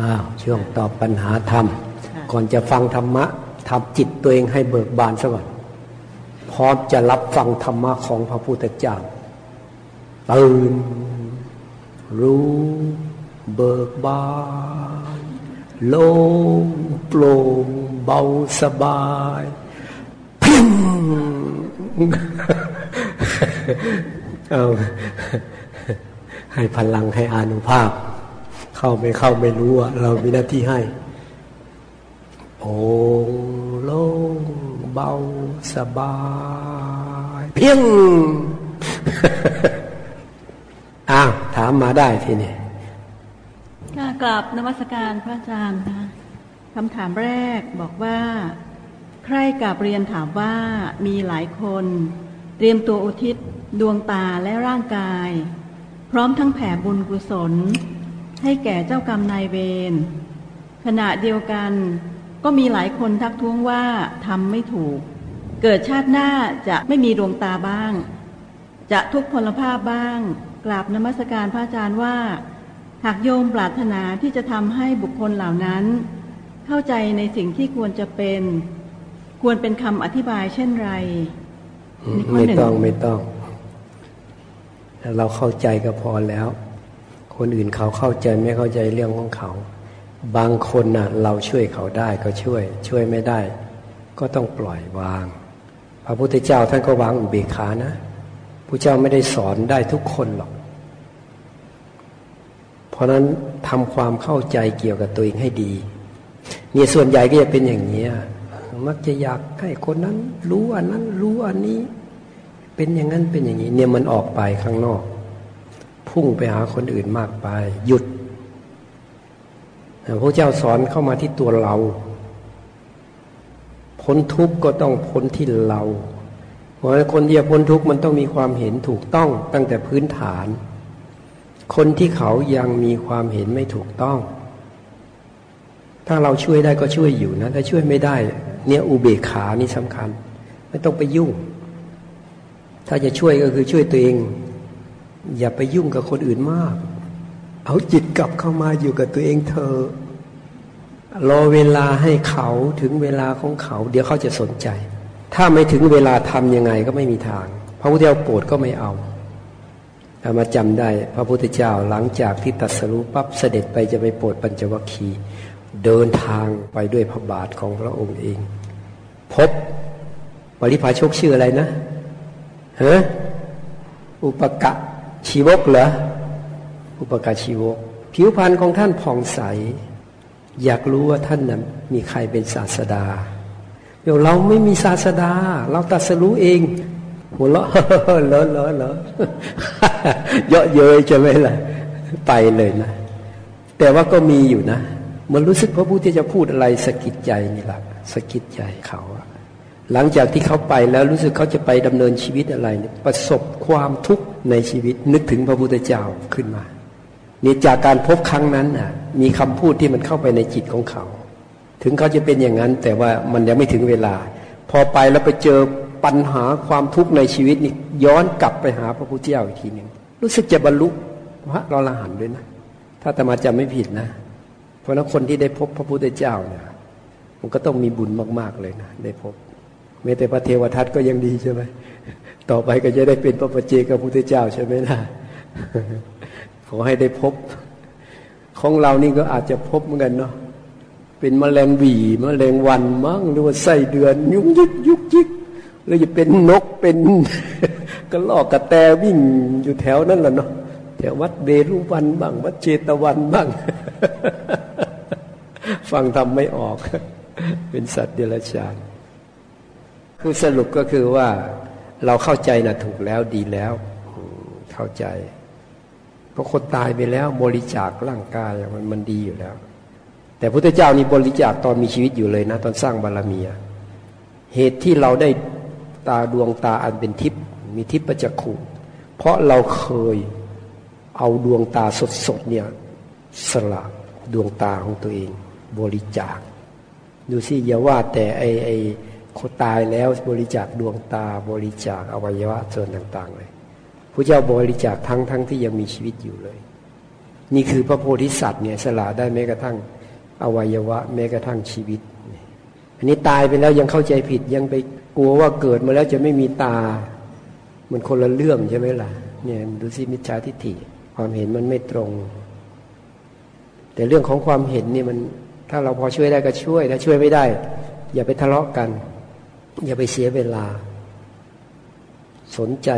อ้าวช่วงตอบปัญหาธรรม ก่อนจะฟังธรรมะทำจิตตัวเองให้เบิกบานซะก่อนพร้อมจะรับฟังธรรมะของพระพุทธเจ้าตื่นรู้เบิกบานโล่งโปร่งเบาสบายพิ้งเอาให้พลังให้อานุภาพ เข้าไม่เข้าไม่รู้อะเรามีหน้าที่ให้ โอ้โล่งเบาสบาย เพียงอ้าวถามมาได้ทีนี้ค่กราบนมัสการพระอาจารย์นะคำถามแรกบอกว่า ใครกับเรียนถามว่ามีหลายคน เตรียมตัวอุทิศดวงตาและร่างกาย พร้อมทั้งแผ่บุญกุศล ให้แก่เจ้ากรรมนายเวรขณะเดียวกันก็มีหลายคนทักท้วงว่าทำไม่ถูก เกิดชาติหน้าจะไม่มีดวงตาบ้าง จะทุกพลภาพบ้าง กราบนมัสการพระอาจารย์ว่า หากโยมปรารถนาที่จะทำให้บุคคลเหล่านั้น เข้าใจในสิ่งที่ควรจะเป็น ควรเป็นคำอธิบายเช่นไร ไม่ต้องไม่ต้อง เราเข้าใจก็พอแล้ว คนอื่นเขาเข้าใจไม่เข้าใจเรื่องของเขา บางคนนะ่ะ เราช่วยเขาได้ก็ช่วย ช่วยไม่ได้ ก็ต้องปล่อยวาง พระพุทธเจ้าท่านก็วางอุเบกขานะพระเจ้าไม่ได้สอนได้ทุกคนหรอก เพราะนั้นทำความเข้าใจเกี่ยวกับตัวเองให้ดีเนี่ยส่วนใหญ่ก็จะเป็นอย่างนี้มักจะอยากให้คนนั้น รู้อันนั้น รู้อันนี้ เป็นอย่างนั้นเป็นอย่างนี้ เนี่ยมันออกไปข้างนอก พุ่งไปหาคนอื่นมากไป หยุดพระเจ้าสอนเข้ามาที่ตัวเรา พ้นทุกข์ก็ต้องพ้นที่เรา เพราะคนที่จะพ้นทุกข์มันต้องมีความเห็นถูกต้องตั้งแต่พื้นฐาน คนที่เขายังมีความเห็นไม่ถูกต้อง ถ้าเราช่วยได้ก็ช่วยอยู่นะถ้าช่วยไม่ได้ เนี่ยอุเบกขานี่สำคัญ ไม่ต้องไปยุ่ง ถ้าจะช่วยก็คือช่วยตัวเอง อย่าไปยุ่งกับคนอื่นมาก เอาจิตกลับเข้ามาอยู่กับตัวเองเธอ รอเวลาให้เขาถึงเวลาของเขา เดี๋ยวเขาจะสนใจ ถ้าไม่ถึงเวลาทำยังไงก็ไม่มีทาง พระพุทธเจ้าโปรดก็ไม่เอาเอามาจำได้ พระพุทธเจ้าหลังจากที่ตัดสรุปปั๊บเสด็จไปจะไปโปรดปัญจวัคคีย์เดินทางไปด้วยพระบาทของพระองค์เอง พบปริพาชกชื่ออะไรนะเฮ้อุปกะ ชีวกเหรออุปการชีวก ผิวพรรณของท่านผ่องใส อยากรู้ว่าท่านนั้นมีใครเป็นศาสดา เดี๋ยวเราไม่มีศาสดา เราตัดสรู้เองหัวเราะเลอะเลอะเลอะเยอะเย้ยจะไม่ละไปเลยนะ แต่ว่าก็มีอยู่นะ มันรู้สึกพระพุทธเจ้าพูดอะไรสะกิดใจนี่แหละสะกิดใจเขา หลังจากที่เขาไปแล้วรู้สึกเขาจะไปดำเนินชีวิตอะไรเนี่ยประสบความทุกข์ในชีวิตนึกถึงพระพุทธเจ้าขึ้นมาเนี่จากการพบครั้งนั้นน่ะ มีคำพูดที่มันเข้าไปในจิตของเขา ถึงเขาจะเป็นอย่างนั้น แต่ว่ามันยังไม่ถึงเวลา พอไปแล้วไปเจอปัญหาความทุกข์ในชีวิตนี่ย้อนกลับไปหาพระพุทธเจ้าอีกทีหนึ่งรู้สึกจะบรรลุพระรอรหันด้วยนะ ถ้าแต่มาจำไม่ผิดนะ เพราะนั้นคนที่ได้พบพระพุทธเจ้าเนี่ยมันก็ต้องมีบุญมาก ๆเลยนะได้พบ แม้แต่พระเทวทัตก็ยังดีใช่ไหมต่อไปก็จะได้เป็นพระปเจกับพุทธเจ้าใช่ไหมล่ะขอให้ได้พบ ของเรานี่ก็อาจจะพบเหมือนกันเนาะเป็นมแมลงวีมแมลงวันมั้งหรือว่าไส้เดือน ยุกยิกยุกยิกหรือจะเป็นนกเป็นกระลอกกระแตวิ่งอยู่แถวนั้นแหละเนาะแถววัดเบรุวันบ้าง วัดเจตวันบ้าง ฟังทำไม่ออก เป็นสัตว์เดรัจฉาน คือสรุปก็คือว่าเราเข้าใจนะถูกแล้วดีแล้วเข้าใจเพราะคนตายไปแล้วบริจาคร่างกายมันมันดีอยู่แล้ว แต่พระเจ้านี่บริจาคตอนมีชีวิตอยู่เลยนะ ตอนสร้างบารมีเหตุที่เราได้ตาดวงตาอันเป็นทิพย์มีทิพย์ประจักขุเพราะเราเคยเอาดวงตาสดๆเนี่ยสละดวงตาของตัวเอง บริจาค ดูสิอย่าว่าแต่ไอไอ คนตายแล้วบริจาคดวงตาบริจาคอวัยวะส่วนต่าง ๆ เลยพระเจ้าบริจาคทั้งทั้งที่ยังมีชีวิตอยู่เลย นี่คือพระโพธิสัตว์เนี่ยสละได้แม้กระทั่งอวัยวะ แม้กระทั่งชีวิต อันนี้ตายไปแล้วยังเข้าใจผิดยังไปกลัวว่าเกิดมาแล้วจะไม่มีตา มันคนละเรื่องใช่ไหมล่ะเนี่ยดูสิมิจฉาทิฏฐิความเห็นมันไม่ตรง แต่เรื่องของความเห็นนี่มัน ถ้าเราพอช่วยได้ก็ช่วยถ้าช่วยไม่ได้ อย่าไปทะเลาะกัน อย่าไปเสียเวลา สนใจ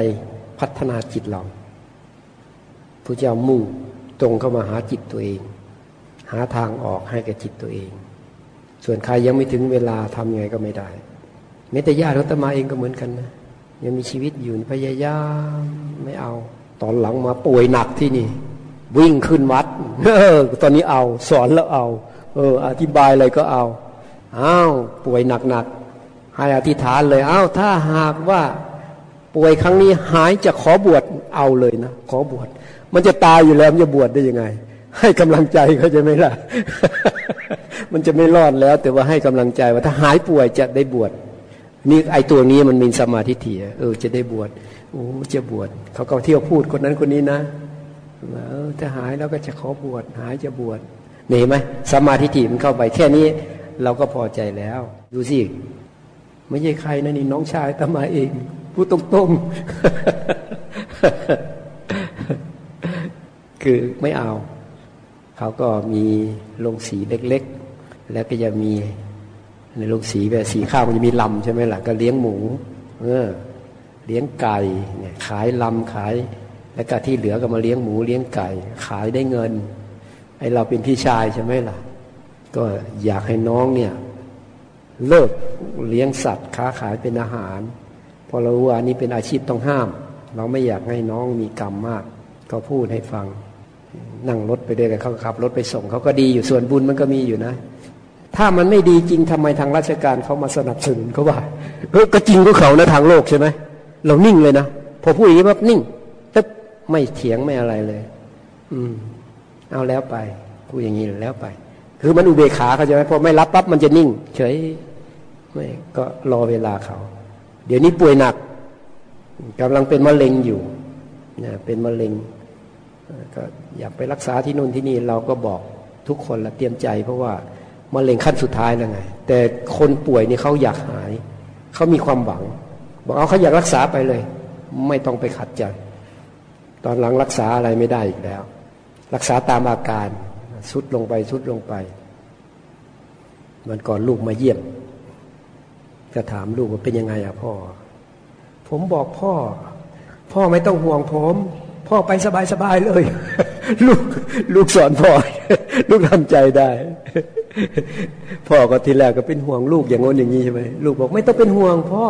พัฒนาจิตเราพระเจ้ามุ่งตรงเข้ามาหาจิตตัวเอง หาทางออกให้กับจิตตัวเอง ส่วนใครยังไม่ถึงเวลาทำยังไงก็ไม่ได้แม้แต่ญาติรัตมาเองก็เหมือนกันนะยังมีชีวิตอยู่พยายามไม่เอา ตอนหลังมาป่วยหนักที่นี่ วิ่งขึ้นวัดเออตอนนี้เอา สอนแล้วเอา เออ อธิบายอะไรก็เอาอ้าวป่วยหนักๆ ให้อธิษฐานเลย เอ้าวถ้าหากว่าป่วยครั้งนี้หายจะขอบวชเอาเลยนะขอบวช มันจะตายอยู่แล้วมันจะบวชได้ยังไง ให้กำลังใจเขาจะไม่ล่ะ มันจะไม่รอดแล้ว แต่ว่าให้กำลังใจว่าถ้าหายป่วยจะได้บวชนี่ไอตัวนี้มันมีสมาธิถี่เออ จะได้บวชโอ้จะบวชเขาก็เที่ยวพูดคนนั้นคนนี้นะเออถ้าหายแล้วก็จะขอบวชหายจะบวชเห็นไหมสมาธิถี่มันเข้าไปแค่นี้ เราก็พอใจแล้ว ดูสิ ไม่ใช่ใครนะนี่น้องชายตมาเองพูดตรงๆ คือไม่เอา เขาก็มีลงสีเล็กๆ แล้วก็จะมีในโรงสีแบบสีข้าวมันจะมีลำใช่ไหมล่ะ ก็เลี้ยงหมู เออ เลี้ยงไก่เนี่ยขายลำขาย แล้วก็ที่เหลือก็มาเลี้ยงหมูเลี้ยงไก่ ขายได้เงินไอเราเป็นพี่ชายใช่ไหมล่ะ ก็อยากให้น้องเนี่ย เลิกเลี้ยงสัตว์ค้าขายเป็นอาหาร พอเรารู้ว่านี้เป็นอาชีพต้องห้าม เราไม่อยากให้น้องมีกรรมมาก ก็พูดให้ฟัง นั่งรถไปด้วยกันเขาขับรถไปส่งเขาก็ดีอยู่ส่วนบุญมันก็มีอยู่นะ ถ้ามันไม่ดีจริงทำไมทางราชการเขามาสนับสนุนเขาว่าเออก็จริงก็เขานะทางโลกใช่ไหมเรานิ่งเลยนะพอพูดอย่างนี้ปั๊บนิ่งตึ๊บไม่เถียงไม่อะไรเลย อืม เอาแล้วไปพูดอย่างนี้แล้วไป คือมันอุเบกขาเขาใช่ไหมพอไม่รับปั๊บมันจะนิ่ง เฉย ไม่ก็รอเวลาเขา เดี๋ยวนี้ป่วยหนักกำลังเป็นมะเร็งอยู่นะเป็นมะเร็งก็อยากไปรักษาที่นู่นที่นี่เราก็บอกทุกคนละเตรียมใจ เพราะว่ามะเร็งขั้นสุดท้ายแล้วไง แต่คนป่วยนี่เขาอยากหาย เขามีความหวัง บอกเอาเขาอยากรักษาไปเลย ไม่ต้องไปขัดใจตอนหลังรักษาอะไรไม่ได้อีกแล้ว รักษาตามอาการสุดลงไปสุดลงไปมันก่อนลูกมาเยี่ยม ก็ถามลูกว่าเป็นยังไงอะพ่อ ผมบอกพ่อ พ่อไม่ต้องห่วงผม พ่อไปสบายๆเลย ลูกลูกสอนพ่อ ลูกทำใจได้ พ่อก็ทีแรกก็เป็นห่วงลูกอย่างง้นอย่างนี้ใช่ไหมลูกบอกไม่ต้องเป็นห่วงพ่อ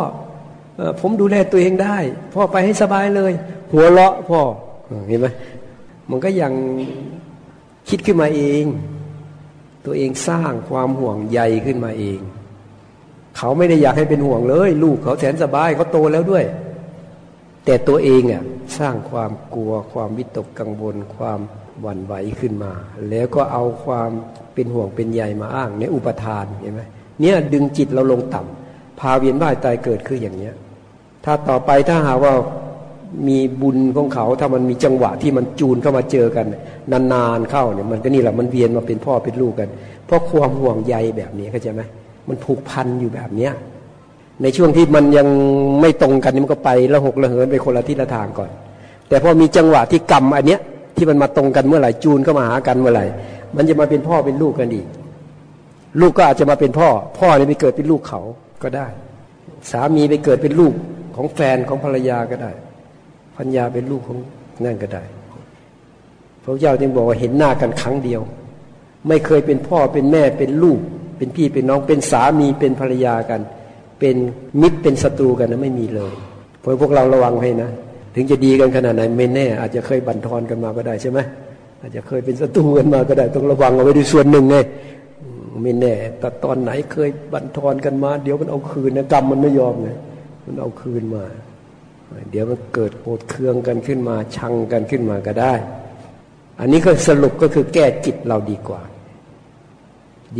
ผมดูแลตัวเองได้ พ่อไปให้สบายเลย หัวเราะพ่อเห็นไหมมันก็ยังคิดขึ้นมาเอง ตัวเองสร้างความห่วงใยขึ้นมาเอง เขาไม่ได้อยากให้เป็นห่วงเลย ลูกเขาแสนสบายเขาโตแล้วด้วย แต่ตัวเองอะสร้างความกลัวความวิตกกังวลความหวั่นไหวขึ้นมา แล้วก็เอาความเป็นห่วงเป็นใยมาอ้างในอุปทานเห็นไหมเนี่ยดึงจิตเราลงต่ำพาเวียนว่ายตายเกิดคืออย่างเนี้ย ถ้าต่อไปถ้าหาว่ามีบุญของเขาถ้ามันมีจังหวะที่มันจูนเข้ามาเจอกัน นานๆเข้าเนี่ยมันก็นี่แหละมันเวียนมาเป็นพ่อเป็นลูกกัน เพราะความห่วงใยแบบนี้เข้าใจไหม มันผูกพันอยู่แบบเนี้ยในช่วงที่มันยังไม่ตรงกันมันก็ไปละหกละเหินไปคนละทิศละทางก่อน แต่พอมีจังหวะที่กรรมอันเนี้ยที่มันมาตรงกันเมื่อไหร่จูนเข้ามาหากันเมื่อไหร่ มันจะมาเป็นพ่อเป็นลูกกันอีกลูกก็อาจจะมาเป็นพ่อ พ่อเนี่ยไปเกิดเป็นลูกเขาก็ได้ สามีไปเกิดเป็นลูกของแฟนของภรรยาก็ได้พัญญาเป็นลูกของนั่นก็ได้พระเจ้าจึงบอกว่าเห็นหน้ากันครั้งเดียว ไม่เคยเป็นพ่อเป็นแม่เป็นลูก เป็นพี่เป็นน้องเป็นสามีเป็นภรรยากัน เป็นมิตรเป็นศัตรูกันนะไม่มีเลยเพราะพวกเราระวังให้นะ ถึงจะดีกันขนาดไหนไม่แน่ อาจจะเคยบันทอนกันมาก็ได้ใช่ไหมอาจจะเคยเป็นศัตรูกันมาก็ได้ ต้องระวังเอาไว้ด้วยส่วนหนึ่งไงไม่แน่แต่ตอนไหนเคยบันทอนกันมา เดี๋ยวมันเอาคืนนะกรรมมันไม่ยอมไงมันเอาคืนมา เดี๋ยวมันเกิดโกรธเคืองกันขึ้นมาชังกันขึ้นมาก็ได้ อันนี้ก็สรุปก็คือแก้จิตเราดีกว่า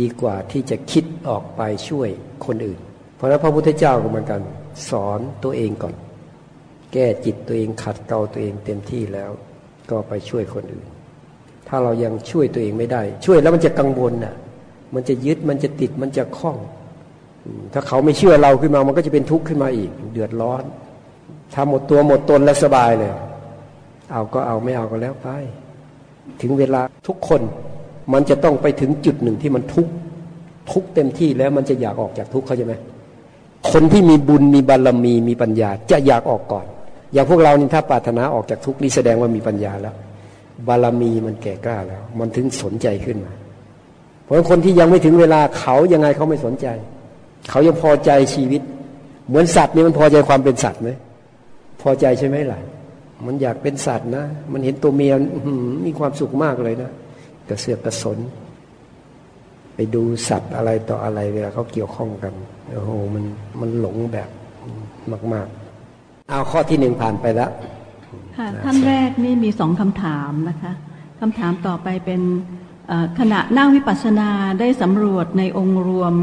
ดีกว่าที่จะคิดออกไปช่วยคนอื่น เพราะนั้นพระพุทธเจ้าก็เหมือนกัน สอนตัวเองก่อน แก้จิตตัวเองขัดเกลาตัวเองเต็มที่แล้ว ก็ไปช่วยคนอื่น ถ้าเรายังช่วยตัวเองไม่ได้ ช่วยแล้วมันจะกังวลน่ะ มันจะยึดมันจะติดมันจะคล้อง ถ้าเขาไม่เชื่อเราขึ้นมา มันก็จะเป็นทุกข์ขึ้นมาอีก เดือดร้อนถ้าหมดตัวหมดตนแล้วสบายเลยเอาก็เอาไม่เอาก็แล้วไป ถึงเวลาทุกคน มันจะต้องไปถึงจุดหนึ่งที่มันทุกข์ทุกเต็มที่แล้วมันจะอยากออกจากทุกข์เขาใช่ไหมคนที่มีบุญมีบารมีมีปัญญา จะอยากออกก่อน อย่างพวกเรานี่ถ้าปรารถนาออกจากทุกข์นี่แสดงว่ามีปัญญาแล้ว บารมีมันแก่กล้าแล้ว มันถึงสนใจขึ้นมา เพราะคนที่ยังไม่ถึงเวลาเขายังไงเขาไม่สนใจ เขายังพอใจชีวิต เหมือนสัตว์นี่มันพอใจความเป็นสัตว์ไหมพอใจใช่ไหมล่ะมันอยากเป็นสัตว์นะ มันเห็นตัวเมียมีความสุขมากเลยนะ กระเสือกกระสน ไปดูสัตว์อะไรต่ออะไรเวลาเขาเกี่ยวข้องกันโอ้โหมันมันหลงแบบมาก ๆ เอาข้อที่หนึ่งผ่านไปแล้วค่ะท่านแรกนี่มีสองคำถามนะคะคำถามต่อไปเป็นขณะนั่งวิปัสสนาได้สำรวจในองค์รวม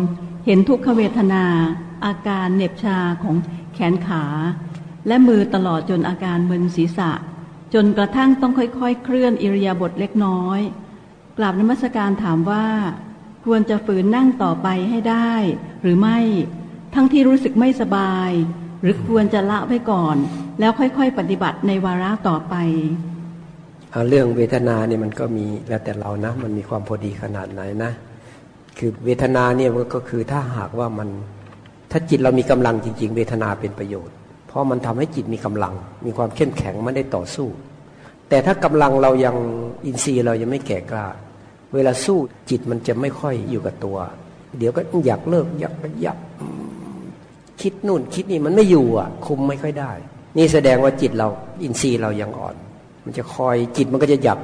เห็นทุกขเวทนา อาการเหน็บชาของแขนขา และมือตลอดจนอาการมึนศีรษะ จนกระทั่งต้องค่อยๆ เคลื่อนอิริยาบถเล็กน้อย กราบนมัสการถามว่า ควรจะฝืนนั่งต่อไปให้ได้ หรือไม่ ทั้งที่รู้สึกไม่สบาย หรือควรจะละไว้ก่อน แล้วค่อยๆ ปฏิบัติในวาระต่อไปเรื่องเวทนาเนี่ยมันก็มีแล้วแต่เรานะ มันมีความพอดีขนาดไหนนะ คือเวทนาเนี่ยก็คือถ้าหากว่ามันถ้าจิตเรามีกำลังจริง ๆ เวทนาเป็นประโยชน์ เพราะมันทำให้จิตมีกำลัง มีความเข้มแข็งมันได้ต่อสู้ แต่ถ้ากำลังเรายังอินทรีย์เรายังไม่แก่กล้า เวลาสู้จิตมันจะไม่ค่อยอยู่กับตัว เดี๋ยวก็อยากเลิกอยากยับคิดนู่นคิดนี่มันไม่อยู่อะ คุมไม่ค่อยได้ นี่แสดงว่าจิตเราอินทรีย์เรายังอ่อน มันจะคอยจิตมันก็จะหยับ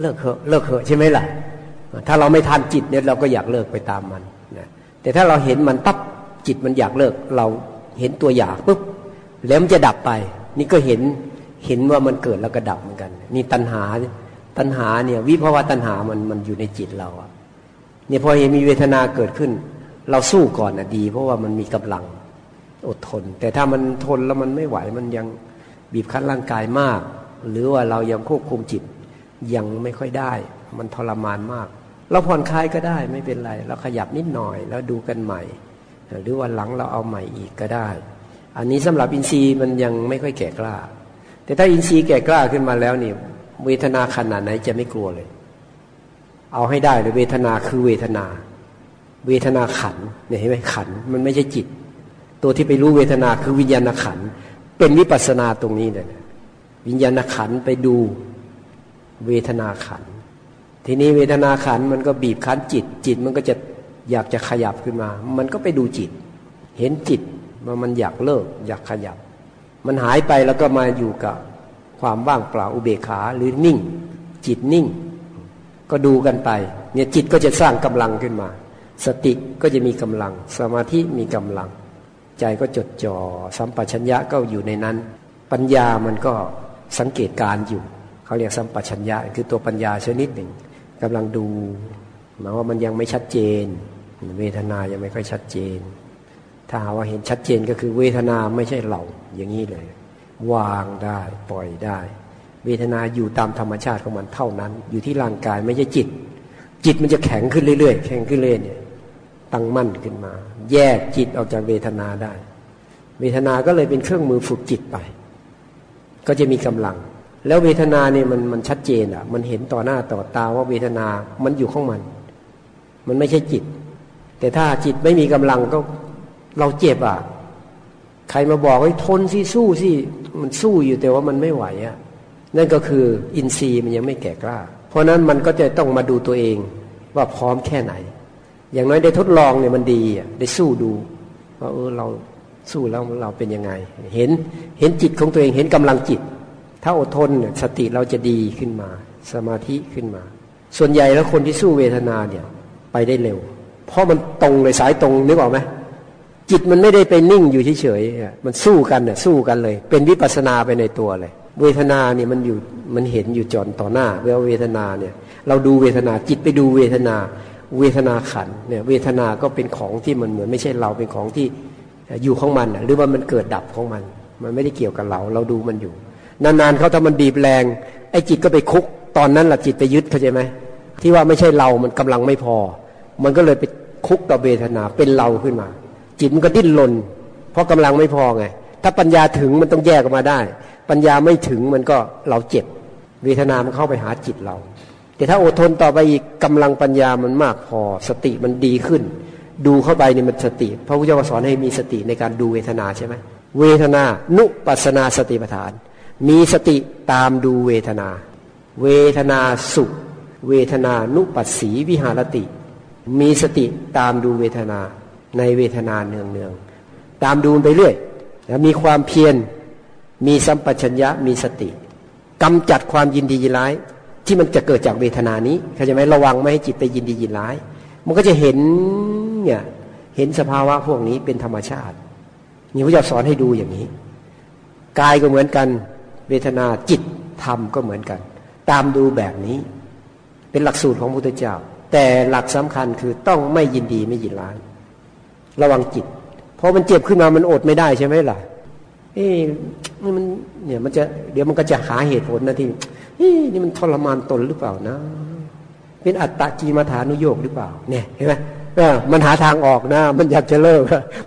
เลิกเหอะเลิกเหอะใช่ไหมล่ะ ถ้าเราไม่ทันจิตเนี่ยเราก็อยากเลิกไปตามมันนะแต่ถ้าเราเห็นมันปั๊บจิตมันอยากเลิก เราเห็นตัวอยากปุ๊บแล้วมันจะดับไป นี่ก็เห็น เห็นว่ามันเกิดแล้วก็ดับเหมือนกัน นี่ตัณหา ตัณหาเนี่ย วิภาวะตัณหามันมันอยู่ในจิตเราอะเนี่ยพอเห็นมีเวทนาเกิดขึ้น เราสู้ก่อนอะดี เพราะว่ามันมีกำลังอดทน แต่ถ้ามันทนแล้วมันไม่ไหวมันยังบีบคั้นร่างกายมาก หรือว่าเรายังควบคุมจิตยังไม่ค่อยได้ มันทรมานมาก เราผ่อนคลายก็ได้ไม่เป็นไร เราขยับนิดหน่อยแล้วดูกันใหม่ หรือวันหลังเราเอาใหม่อีกก็ได้ อันนี้สำหรับอินทรีย์มันยังไม่ค่อยแก่กล้า แต่ถ้าอินทรีย์แก่กล้าขึ้นมาแล้วนี่เวทนาขนาดไหนจะไม่กลัวเลย เอาให้ได้เลยเวทนาคือเวทนา เวทนาขันเนี่ยเห็นไหมขันมันไม่ใช่จิต ตัวที่ไปรู้เวทนาคือวิญญาณขันเป็นวิปัสนาตรงนี้เลยวิญญาณขันไปดูเวทนาขัน ทีนี้เวทนาขันมันก็บีบคั้นจิต จิตมันก็จะอยากจะขยับขึ้นมา มันก็ไปดูจิต เห็นจิตว่ามันอยากเลิก อยากขยับ มันหายไปแล้วก็มาอยู่กับความว่างเปล่าอุเบกขาหรือนิ่ง จิตนิ่ง ก็ดูกันไป เนี่ยจิตก็จะสร้างกำลังขึ้นมา สติก็จะมีกำลัง สมาธิมีกำลัง ใจก็จดจอ่อสัมปชัญญะก็อยู่ในนั้น ปัญญามันก็สังเกตการอยู่เขาเรียกสัมปชัญญะ คือตัวปัญญาชนิดหนึ่งกำลังดูหมายว่ามันยังไม่ชัดเจน เวทนายังไม่ค่อยชัดเจน ถ้าหาว่าเห็นชัดเจนก็คือเวทนาไม่ใช่เราอย่างนี้เลย วางได้ปล่อยได้ เวทนาอยู่ตามธรรมชาติของมันเท่านั้น อยู่ที่ร่างกายไม่ใช่จิต จิตมันจะแข็งขึ้นเรื่อยๆแข็งขึ้นเรื่อยเนี่ยตั้งมั่นขึ้นมา แยกจิตออกจากเวทนาได้ เวทนาก็เลยเป็นเครื่องมือฝึกจิตไป ก็จะมีกำลัง แล้วเวทนาเนี่ยมันมันชัดเจนอะ มันเห็นต่อหน้าต่อตาว่าเวทนามันอยู่ข้องมัน มันไม่ใช่จิต แต่ถ้าจิตไม่มีกำลังก็ เราเจ็บอะ ใครมาบอกให้ทนสิสู้สิมันสู้อยู่แต่ว่ามันไม่ไหวอะนั่นก็คืออินทรีย์มันยังไม่แก่กล้า เพราะนั้นมันก็จะต้องมาดูตัวเองว่าพร้อมแค่ไหน อย่างน้อยได้ทดลองเนี่ยมันดีอะได้สู้ดูว่าเออเราสู้แล้วเราเป็นยังไง เห็นเห็นจิตของตัวเองเห็นกำลังจิต ถ้าอดทนสติเราจะดีขึ้นมา สมาธิขึ้นมา ส่วนใหญ่แล้วคนที่สู้เวทนาเนี่ยไปได้เร็ว เพราะมันตรงเลยสายตรงนึกออกไหม จิตมันไม่ได้ไปนิ่งอยู่เฉยๆมันสู้กันเนี่ยสู้กันเลย เป็นวิปัสนาไปในตัวเลย เวทนาเนี่ยมันอยู่มันเห็นอยู่จอนต่อหน้าเวลาเวทนาเนี่ย เราดูเวทนาจิตไปดูเวทนา เวทนาขันเนี่ย เวทนาก็เป็นของที่มันเหมือนไม่ใช่เราเป็นของที่อยู่ของมันหรือว่ามันเกิดดับของมัน มันไม่ได้เกี่ยวกับเรา เราดูมันอยู่ นานๆเขาถ้ามันบีบแรงไอ้จิตก็ไปคุก ตอนนั้นแหละจิตไปยึดเข้าใจไหมที่ว่าไม่ใช่เรามันกำลังไม่พอ มันก็เลยไปคุกกับเวทนาเป็นเราขึ้นมา จิตมันก็ดิ้นรนเพราะกำลังไม่พอไง ถ้าปัญญาถึงมันต้องแยกออกมาได้ ปัญญาไม่ถึงมันก็เราเจ็บ เวทนา มันเข้าไปหาจิตเรา แต่ถ้าอดทนต่อไปอีกกำลังปัญญามันมากพอ สติมันดีขึ้น ดูเข้าไปนี่มันสติ พระพุทธเจ้าสอนให้มีสติในการดูเวทนาใช่ไหมเวทนานุปัสนาสติปัฏฐาน มีสติตามดูเวทนา เวทนาสุเวทนานุปัสสีวิหารติ มีสติตามดูเวทนา ในเวทนาเนืองเนืองตามดูไปเรื่อยแล้วมีความเพียรมีสัมปชัญญะมีสติกำจัดความยินดียินร้าย ที่มันจะเกิดจากเวทนานี้เข้าใจไหมระวังไม่ให้จิตไปยินดียินร้าย มันก็จะเห็นเนี่ยเห็นสภาวะพวกนี้เป็นธรรมชาตินี่พระเจ้าสอนให้ดูอย่างนี้กายก็เหมือนกันเวทนาจิตธรรมก็เหมือนกัน ตามดูแบบนี้ เป็นหลักสูตรของพุทธเจ้า แต่หลักสำคัญคือต้องไม่ยินดีไม่ยินร้าย ระวังจิตพอมันเจ็บขึ้นมามันอดไม่ได้ใช่ไหมล่ะเอ๊มันเนี่ยมันจะเดี๋ยวมันก็จะหาเหตุผลนะที่นี่มันทรมานตนหรือเปล่านะ เป็นอัตตะจีมาฐานุโยกหรือเปล่า เนี่ยเห็นไหมมันหาทางออกนะ มันอยากจะเลิก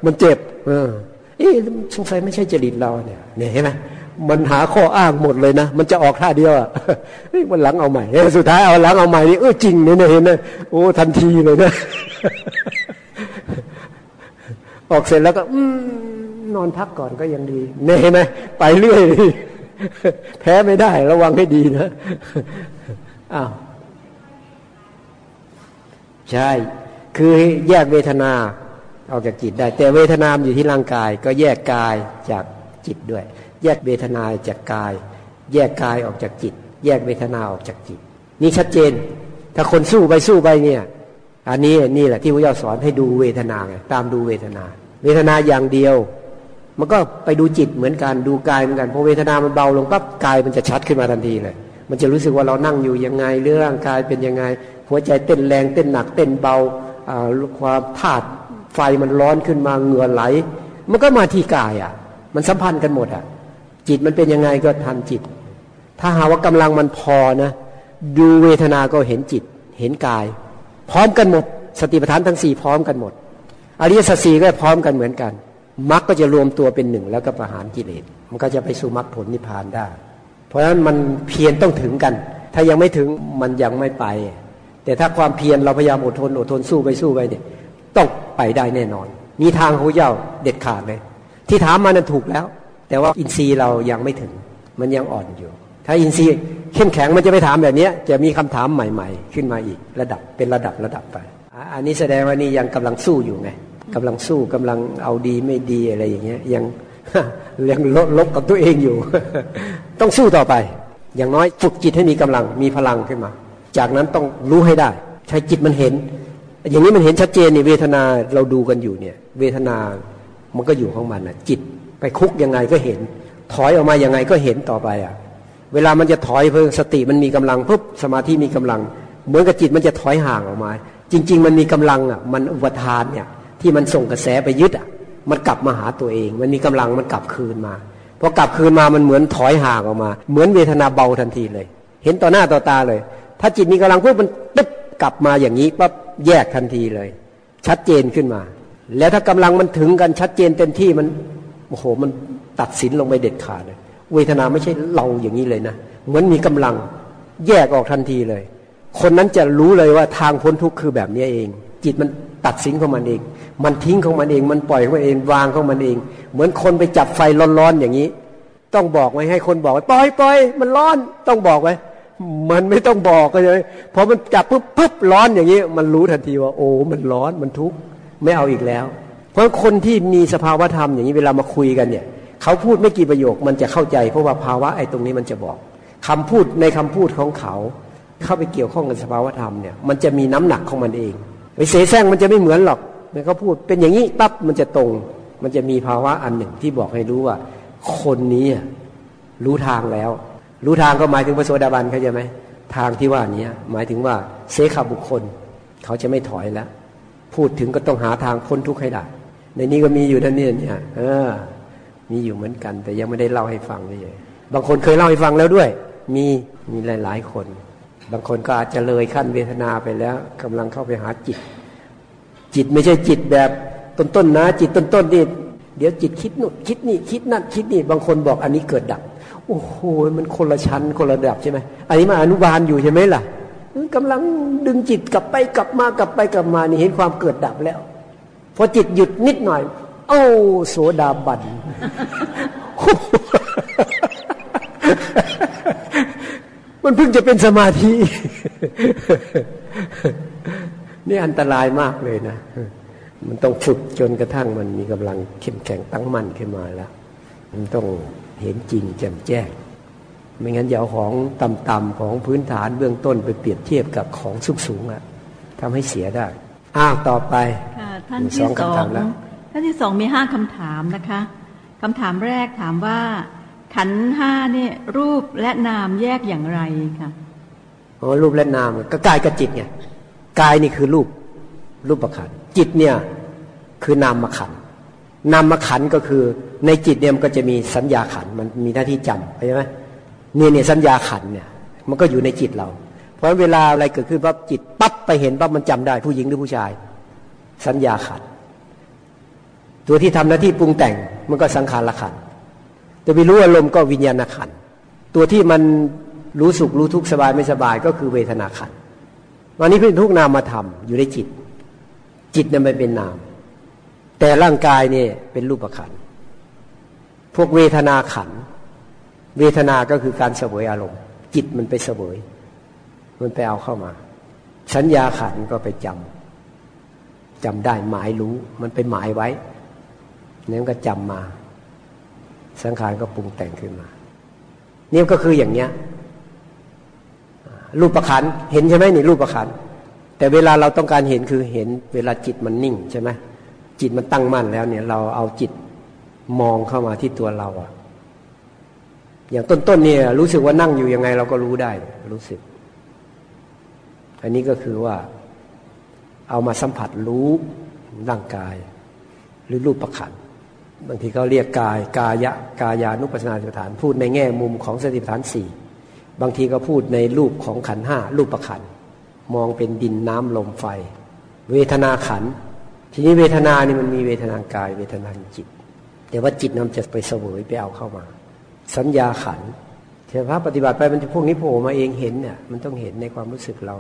มันเจ็บ เออเอ๊ะสงสัยไม่ใช่จริตเราเนี่ยเนี่ยเห็นไหมมันหาข้ออ้างหมดเลยนะ มันจะออกท่าเดียวอะมันหลังเอาใหม่สุดท้ายเอาหลังเอาใหม่นี่เออจริงเนี่ยเห็นไหมโอ้ทันทีเลยนะ ออกเสร็จแล้วก็ อืนอนพักก่อนก็ยังดีเน่ไหมไปเรื่อยแพ้ไม่ได้ระวังให้ดีนะอ้าวใช่ คือแยกเวทนาออกจากจิตได้ แต่เวทนามอยู่ที่ร่างกาย ก็แยกกายจากจิตด้วย แยกเวทนาจากกาย แยกกายออกจากจิต แยกเวทนาออกจากจิต นี่ชัดเจน ถ้าคนสู้ไปสู้ไปเนี่ย อันนี้นี่แหละที่พระเจ้าสอนให้ดูเวทนาไงตามดูเวทนา เวทนาอย่างเดียว มันก็ไปดูจิตเหมือนกันดูกายเหมือนกันพอเวทนามันเบาลงปั๊บกายมันจะชัดขึ้นมาทันทีเลยมันจะรู้สึกว่าเรานั่งอยู่ยังไงเรื่องร่างกายเป็นยังไง หัวใจเต้นแรงเต้นหนักเต้นเบาความธาตุไฟมันร้อนขึ้นมาเหงื่อไหล มันก็มาที่กายอะ มันสัมพันธ์กันหมดอะ จิตมันเป็นยังไงก็ทันจิต ถ้าหาว่ากำลังมันพอนะ ดูเวทนาก็เห็นจิต เห็นกาย พร้อมกันหมด สติปัฏฐานทั้งสี่พร้อมกันหมด อริยสัจสี่ก็พร้อมกันเหมือนกันมรรคก็จะรวมตัวเป็นหนึ่งแล้วก็ประหารกิเลส มันก็จะไปสู่มรรคผลนิพพานได้ เพราะฉะนั้นมันเพียรต้องถึงกัน ถ้ายังไม่ถึงมันยังไม่ไป แต่ถ้าความเพียรเราพยายามอดทนอดทนสู้ไปสู้ไปเนี่ยต้องไปได้แน่นอน มีทางของเจ้าเด็ดขาดเลย ที่ถามมานั้นถูกแล้ว แต่ว่าอินทรีย์เรายังไม่ถึง มันยังอ่อนอยู่ ถ้าอินทรีย์เข้มแข็งมันจะไปถามแบบนี้จะมีคำถามใหม่ ๆ ขึ้นมาอีกระดับเป็นระดับระดับไปอันนี้แสดงว่านี่ยังกำลังสู้อยู่ไงกำลังสู้กำลังเอาดีไม่ดีอะไรอย่างเงี้ยยังยังลบลบกับตัวเองอยู่ ต้องสู้ต่อไป อย่างน้อยฝึกจิตให้มีกำลังมีพลังขึ้นมา จากนั้นต้องรู้ให้ได้ ใช้จิตมันเห็น อย่างนี้มันเห็นชัดเจนนี่เวทนาเราดูกันอยู่เนี่ย เวทนามันก็อยู่ของมันนะจิต ไปคุกยังไงก็เห็น ถอยออกมายังไงก็เห็นต่อไปอะ เวลามันจะถอยเพิ่งสติมันมีกำลังปุ๊บสมาธิมีกำลัง เหมือนกับจิตมันจะถอยห่างออกมา จริง ๆ มันมีกำลังอะมันอุปทานเนี่ยที่มันส่งกระแสไปยึดอะมันกลับมาหาตัวเอง มันมีกำลังมันกลับคืนมาพอกลับคืนมามันเหมือนถอยห่างออกมา เหมือนเวทนาเบาทันทีเลย เห็นต่อหน้าต่อตาเลย ถ้าจิตมีกำลังปุ๊บมันตึ๊บกลับมาอย่างนี้ปั๊บแยกทันทีเลย ชัดเจนขึ้นมา แล้วถ้ากำลังมันถึงกันชัดเจนเต็มที่มันโอ้โหมันตัดสินลงไปเด็ดขาดเลย เวทนาไม่ใช่เราอย่างนี้เลยนะเหมือนมีกำลังแยกออกทันทีเลย คนนั้นจะรู้เลยว่าทางพ้นทุกข์คือแบบนี้เอง จิตมันตัดสินของมันเอง มันทิ้งของมันเอง มันปล่อยของมันเองวางของมันเอง เหมือนคนไปจับไฟร้อนๆอย่างนี้ ต้องบอกไว้ให้คนบอกไว้ปล่อยปล่อยมันร้อนต้องบอกไว้มันไม่ต้องบอกก็เลยพอมันจับปุ๊บปุ๊บร้อนอย่างนี้ มันรู้ทันทีว่า โอ้มันร้อนมันทุกข์ไม่เอาอีกแล้ว เพราะคนที่มีสภาวธรรมอย่างนี้เวลามาคุยกันเนี่ย เขาพูดไม่กี่ประโยคมันจะเข้าใจเพราะว่าภาวะไอ้ตรงนี้มันจะบอกคำพูดในคำพูดของเขา เข้าไปเกี่ยวข้องกับสภาวธรรมเนี่ยมันจะมีน้ำหนักของมันเองไปเสแสร้งมันจะไม่เหมือนหรอกมันเขาพูดเป็นอย่างนี้ปั๊บมันจะตรง มันจะมีภาวะอันหนึ่งที่บอกให้รู้ว่า คนนี้รู้ทางแล้ว รู้ทางก็หมายถึงพระโสดาบันเขาใช่ไหมทางที่ว่านี้หมายถึงว่าเสขาบุคคล เขาจะไม่ถอยแล้ว พูดถึงก็ต้องหาทางพ้นทุกข์ให้ได้ ในนี้ก็มีอยู่ท่านนี่เนี่ยเออ มีอยู่เหมือนกัน แต่ยังไม่ได้เล่าให้ฟังเลยบางคนเคยเล่าให้ฟังแล้วด้วย มีมีหลาย ๆ คน บางคนก็อาจจะเลยขั้นเวทนาไปแล้วกำลังเข้าไปหาจิต จิตไม่ใช่จิตแบบต้นๆนะ จิตต้นๆนี่เดี๋ยวจิตคิดนู่นคิดนี่คิดนั่นคิดนี่ บางคนบอกอันนี้เกิดดับ โอ้โหมันคนละชั้นคนละดับใช่ไหมอันนี้มาอนุบาลอยู่ใช่ไหมล่ะกำลังดึงจิตกลับไปกลับมากลับไปกลับมานี่เห็นความเกิดดับแล้วพอจิตหยุดนิดหน่อย โอ้โสดาบันมันเพิ่งจะเป็นสมาธิ นี่อันตรายมากเลยนะ มันต้องฝึกจนกระทั่งมันมีกำลังเข้มแข็งตั้งมั่นขึ้นมาแล้ว มันต้องเห็นจริงแจ่มแจ้ง ไม่งั้นอย่าเอาของต่ำๆของพื้นฐานเบื้องต้นไปเปรียบเทียบกับของสูงสูงอะทำให้เสียได้ อ้าวต่อไป ท่านที่สอง ท่านที่สองมีห้าคำถามนะคะคำถามแรกถามว่า ขันห้าเนี่ยรูปและนามแยกอย่างไรคะอ๋อรูปและนามก็กายกับจิตไงกายนี่คือรูปรูปประขันจิตเนี่ยคือนามมาขันนามมาขันก็คือในจิตเนี่ยมันก็จะมีสัญญาขันมันมีหน้าที่จำใช่ไหมเนี่ยเนี่ยสัญญาขันเนี่ยมันก็อยู่ในจิตเรา เพราะเวลาอะไรเกิดขึ้นปั๊บจิตปั๊บไปเห็นปั๊บมันจำได้ผู้หญิงหรือผู้ชาย สัญญาขัน ตัวที่ทำหน้าที่ปรุงแต่งมันก็สังขารละขันแต่ไปรู้อารมณ์ก็วิญญาณขันตัวที่มันรู้สุขรู้ทุกข์สบายไม่สบายก็คือเวทนาขันวันนี้เป็นทุกนามมาทำอยู่ในจิต จิตนั้นไม่เป็นนาม แต่ร่างกายเนี่ยเป็นรูปขันพวกเวทนาขันเวทนาก็คือการเสวยอารมณ์ จิตมันไปเสวย มันไปเอาเข้ามา สัญญาขันก็ไปจำจำได้หมายรู้มันไปหมายไว้ นั้นก็จำมา สังขารก็ปรุงแต่งขึ้นมานี่ก็คืออย่างเนี้ยรูปประคันเห็นใช่ไหมนี่รูปประคันแต่เวลาเราต้องการเห็นคือเห็นเวลาจิตมันนิ่งใช่ไหมจิตมันตั้งมั่นแล้วเนี่ย เราเอาจิตมองเข้ามาที่ตัวเราอะอย่างต้นๆเนี่ย รู้สึกว่านั่งอยู่ยังไง เราก็รู้ได้ รู้สึก อันนี้ก็คือว่า เอามาสัมผัสรู้ร่างกาย หรือรูปประคัน บางทีเขาเรียกกายกายะกายานุปัสนาสติปัฏฐาน พูดในแง่มุมของสติปัฏฐานสี่บางทีก็พูดในรูปของขันห้ารูปประคันมองเป็นดินน้ำลมไฟ เวทนาขัน ทีนี้เวทนานี่มันมีเวทนากาย เวทนาจิต แต่ว่าจิตนั้นจะไปเสวยไปเอาเข้ามา สัญญาขันเทพระปฏิบัติไปมันจะพวกนี้โผล่มาเองเห็นเนี่ยมันต้องเห็นในความรู้สึกเรา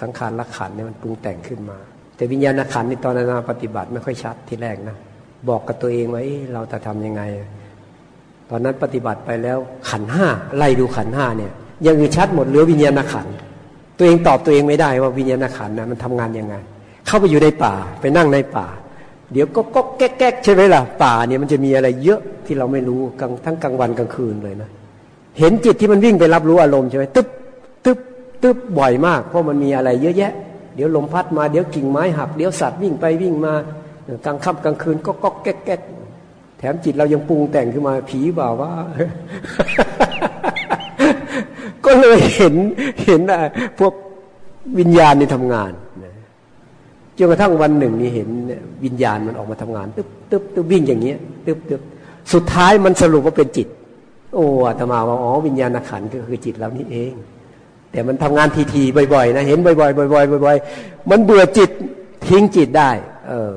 สังขารละขันเนี่ยมันปรุงแต่งขึ้นมา แต่วิญญาณขันในตอนนาปฏิบัติไม่ค่อยชัดที่แรกนะ บอกกับตัวเองไว้เราจะทํำยังไง ตอนนั้นปฏิบัติไปแล้วขันห้าไล่ดูขันห้าเนี่ย ยังมีชัดหมดเหลือวิญญาณขัน ตัวเองตอบตัวเองไม่ได้ว่าวิญญาณขันนะมันทำงานยังไง เข้าไปอยู่ในป่าไปนั่งในป่า เดี๋ยวก็ก็แก๊กแก๊กใช่ไหมล่ะป่าเนี่ยมันจะมีอะไรเยอะที่เราไม่รู้กลางทั้งกลางวันกลางคืนเลยนะเห็นจิตที่มันวิ่งไปรับรู้อารมณ์ใช่ไหมตึ๊บตึ๊บตึ๊บบ่อยมาก เพราะมันมีอะไรเยอะแยะ เดี๋ยวลมพัดมาเดี๋ยวกิ่งไม้หักเดี๋ยวสัตว์วิ่งไปวิ่งมา กลางค่ำกลางคืนก็ก็แก๊กแก๊กแถมจิตเรายังปรุงแต่งขึ้นมาผีบ่าว่า ก็เลยเห็นเห็นพวกวิญญาณนี่ทำงานจนกระทั่งวันหนึ่งนี่เห็นวิญญาณมันออกมาทำงาน ตึ๊บตึ๊บตึ๊บวิ่งอย่างเงี้ยตึ๊บตึ๊บสุดท้ายมันสรุปว่าเป็นจิต โอ้อาตมาว่าอ๋อวิญญาณขันก็คือจิตเรานี่เอง แต่มันทำงานทีๆบ่อยๆนะเห็นบ่อยๆบ่อยๆบ่อยๆมันเบื่อจิตทิ้งจิตได้ เออ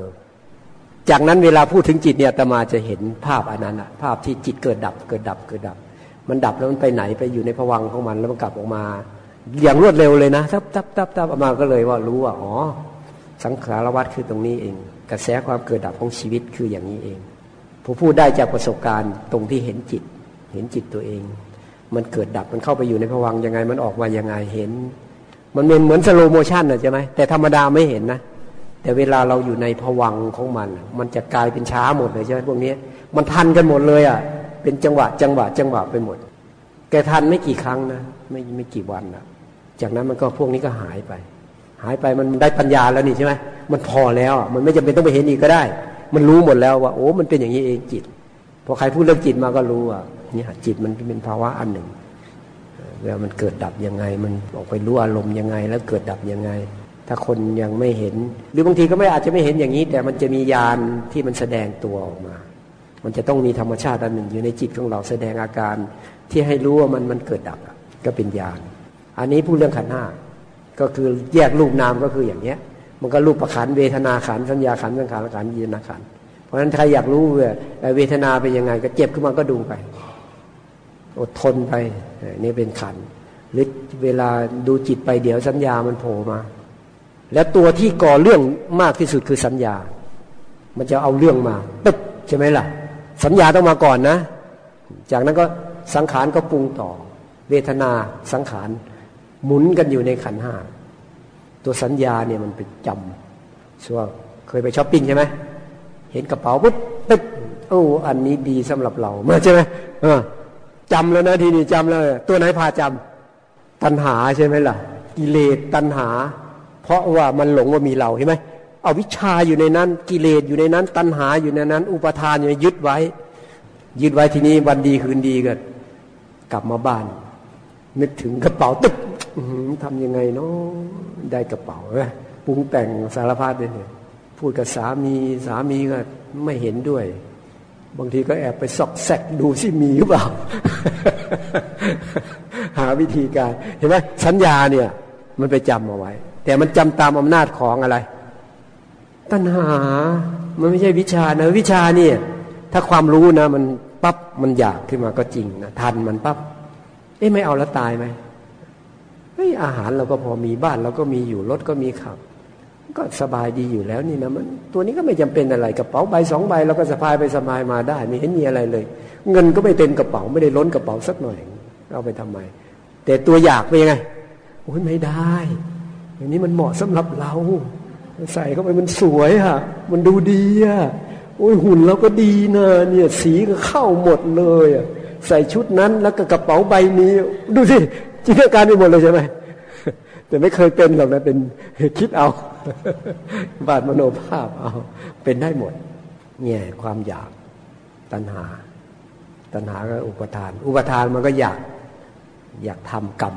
จากนั้นเวลาพูดถึงจิตเนี่ยตมาจะเห็นภาพอันนั้นอะภาพที่จิตเกิดดับเกิดดับเกิดดับ มันดับแล้วมันไปไหนไปอยู่ในผวังของมันแล้วมันกลับออกมา อย่างรวดเร็วเลยนะทับทับทับทับออกมาก็เลยว่ารู้ว่าอ๋อสังขารวัฏคือตรงนี้เอง กระแสความเกิดดับของชีวิตคืออย่างนี้เองผมพูดได้จากประสบการณ์ตรงที่เห็นจิต เห็นจิตตัวเอง มันเกิดดับมันเข้าไปอยู่ในภวังค์ยังไง มันออกมายังไงเห็น มันเป็นเหมือน slow motion นะใช่ไหมแต่ธรรมดาไม่เห็นนะ แต่เวลาเราอยู่ในภวังค์ของมัน มันจะกลายเป็นช้าหมดเลยใช่ไหมพวกนี้มันทันกันหมดเลยอะ เป็นจังหวะ จังหวะ จังหวะไปหมด แกทันไม่กี่ครั้งนะไม่ไม่กี่วันนะจากนั้นมันก็พวกนี้ก็หายไป หายไปมันได้ปัญญาแล้วนี่ใช่ไหมมันพอแล้ว มันไม่จำเป็นต้องไปเห็นอีกก็ได้ มันรู้หมดแล้วว่า โอ้มันเป็นอย่างนี้เองจิตพอใครพูดเรื่องจิตมาก็รู้ว่านี่จิตมันเป็นภาวะอันหนึ่งเวลามันเกิดดับยังไง มันออกไปรู้อารมณ์ยังไง แล้วเกิดดับยังไง ถ้าคนยังไม่เห็น หรือบางทีก็ไม่อาจจะไม่เห็นอย่างนี้ แต่มันจะมียานที่มันแสดงตัวออกมา มันจะต้องมีธรรมชาติอันหนึ่งอยู่ในจิตของเราแสดงอาการที่ให้รู้ว่ามันมันเกิดดับก็เป็นยานอันนี้พูดเรื่องขันห้าก็คือแยกรูปนามก็คืออย่างเนี้ย มันก็รูปประขันเวทนาขันสัญญาขันสังขารขันยินาขันเพราะฉะนั้นใครอยากรู้เวทนาเป็นยังไง ก็เจ็บขึ้นมาก็ดูไป อดทนไปนี่เป็นขันหรือเวลาดูจิตไปเดี๋ยวสัญญามันโผล่มา แล้วตัวที่ก่อเรื่องมากที่สุดคือสัญญา มันจะเอาเรื่องมาตึ๊บใช่ไหมล่ะ สัญญาต้องมาก่อนนะ จากนั้นก็สังขารก็ปรุงต่อ เวทนาสังขารหมุนกันอยู่ในขันห้าตัวสัญญาเนี่ยมันไปจำส่วนเคยไปช้อปปิ้งใช่ไหมเห็นกระเป๋าปุ๊บตึ๊บโอ้อันนี้ดีสำหรับเราเมื่อใช่ไหมจำแล้วนะทีนี้จำแล้ว ตัวไหนพาจำตัณหาใช่ไหมล่ะ กิเลสตัณหา เพราะว่ามันหลงว่ามีเราเห็นไหมเอาวิชาอยู่ในนั้นกิเลสอยู่ในนั้น ตัณหาอยู่ในนั้น อุปทานอยู่ยึดไว้ ยึดไว้ทีนี้วันดีคืนดีก็กลับมาบ้าน นึกถึงกระเป๋าตึ๊บทำยังไงเนาะได้กระเป๋าปรุงแต่งสารพัดเลยเนี่ยพูดกับสามีสามีก็ไม่เห็นด้วย บางทีก็แอบไปซอกแซกดูสิมีหรือเปล่า หาวิธีการ เห็นไหมสัญญาเนี่ย มันไปจำเอาไว้ แต่มันจำตามอำนาจของอะไร ตัณหา มันไม่ใช่วิชานะ วิชาเนี่ย ถ้าความรู้นะ มันปั๊บมันอยากขึ้นมาก็จริงนะทันมันปั๊บเอ๊ะไม่เอาแล้วตายไหมเฮ้ยอาหารเราก็พอมีบ้านเราก็มีอยู่รถก็มีขับ ก็สบายดีอยู่แล้วนี่นะมัน ตัวนี้ก็ไม่จำเป็นอะไรกระเป๋าใบสองใบเราก็สะพายไปสบายมาได้ ไม่เห็นมีอะไรเลย เงินก็ไม่เต็มกระเป๋าไม่ได้ล้นกระเป๋าสักหน่อย เอาไปทำไม แต่ตัวอยากเป็นยังไงโอ้ยไม่ได้ อย่างนี้มันเหมาะสำหรับเรา ใส่เข้าไปมันสวยอะมันดูดีอะโอ้ยหุ่นเราก็ดีนะเนี่ยสีก็เข้าหมดเลยอะใส่ชุดนั้นแล้วก็กระเป๋าใบนี้ ดูสิจินตนาการไปหมดเลยใช่ไหมแต่ไม่เคยเป็นหรอกนะเป็นคิดเอา บาดมโนภาพเอา เป็นได้หมด เนี่ยความอยากตัณหา ตัณหาก็อุปทาน อุปทานมันก็อยาก อยากทำกรรม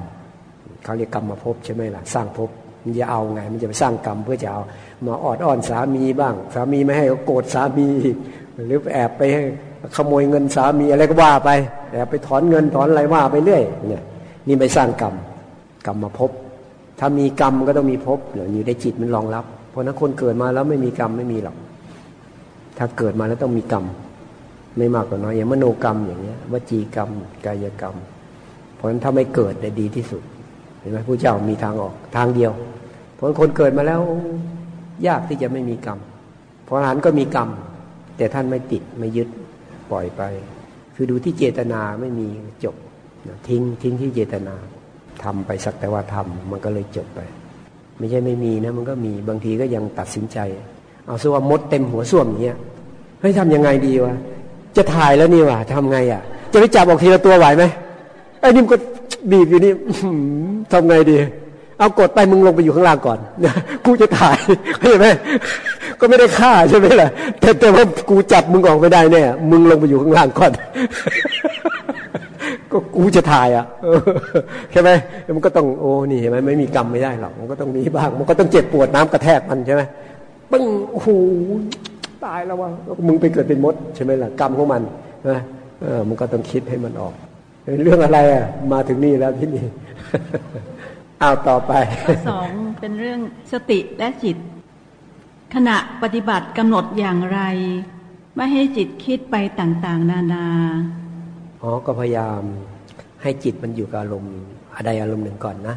เขาเรียกกรรมมาพบใช่ไหมล่ะ สร้างภพ มันจะเอาไง มันจะไปสร้างกรรมเพื่อจะเอามาออดอ้อนสามีบ้าง สามีไม่ให้เขาโกรธสามีหรือแอบไปขโมยเงินสามีอะไรก็ว่าไปแอบไปถอนเงินถอนอะไรว่าไปเรื่อยเนี่ยนี่ไปสร้างกรรมกรรมมาพบ ถ้ามีกรรมก็ต้องมีภพอยู่ในจิตมันรองรับ เพราะนั้นคนเกิดมาแล้วไม่มีกรรมไม่มีหรอกถ้าเกิดมาแล้วต้องมีกรรมไม่มากกว่าน้อยอย่างมโนกรรมอย่างเงี้ยวจีกรรม กายกรรม เพราะฉะนั้นถ้าไม่เกิดได้ดีที่สุด เห็นไหมผู้เจ้ามีทางออกทางเดียวเพราะคนเกิดมาแล้ว ยากที่จะไม่มีกรรมเพราะฉะนั้นก็มีกรรม แต่ท่านไม่ติดไม่ยึดปล่อยไป คือดูที่เจตนาไม่มีจบทิ้งทิ้งที่เจตนาทำไปสักแต่ว่าทำมันก็เลยจบไป ไม่ใช่ไม่มีนะมันก็มีบางทีก็ยังตัดสินใจ เอาซะว่ามดเต็มหัวส้วมอย่างเงี้ยเฮ้ยทำยังไงดีวะจะถ่ายแล้วนี่วะทำไงอะ จะไปจับออกทีละตัวไหวไหมไอ้นี่มันก็ บีบอยู่นี่ทำไงดี เอากดไปมึงลงไปอยู่ข้างล่างก่อนกูจะถ่ายเข้าใจไหมก็ไม่ได้ฆ่าใช่ไหมล่ะแต่แต่ว่ากูจับมึงออกไม่ได้แน่มึงลงไปอยู่ข้างล่างก่อนก็กูจะถ่ายอะใช่ไหมมันก็ต้องโอ้นี่เห็นไหมไม่มีกรรมไม่ได้หรอกมันก็ต้องมีบ้างมันก็ต้องเจ็บปวดน้ำกระแทกมันใช่ไหมปึ้งโอ้โหตายแล้ววะมึงไปเกิดเป็นมดใช่ไหมล่ะกรรมของมันนะเออมันก็ต้องคิดให้มันออก เรื่องอะไรอะ มาถึงนี่แล้วที่นี่เอาต่อไปสองเป็นเรื่องสติและจิต ขณะปฏิบัติกำหนดอย่างไร ไม่ให้จิตคิดไปต่างๆ นานาอ๋อก็พยายามให้จิตมันอยู่กับอารมณ์อะไรอารมณ์หนึ่งก่อนนะ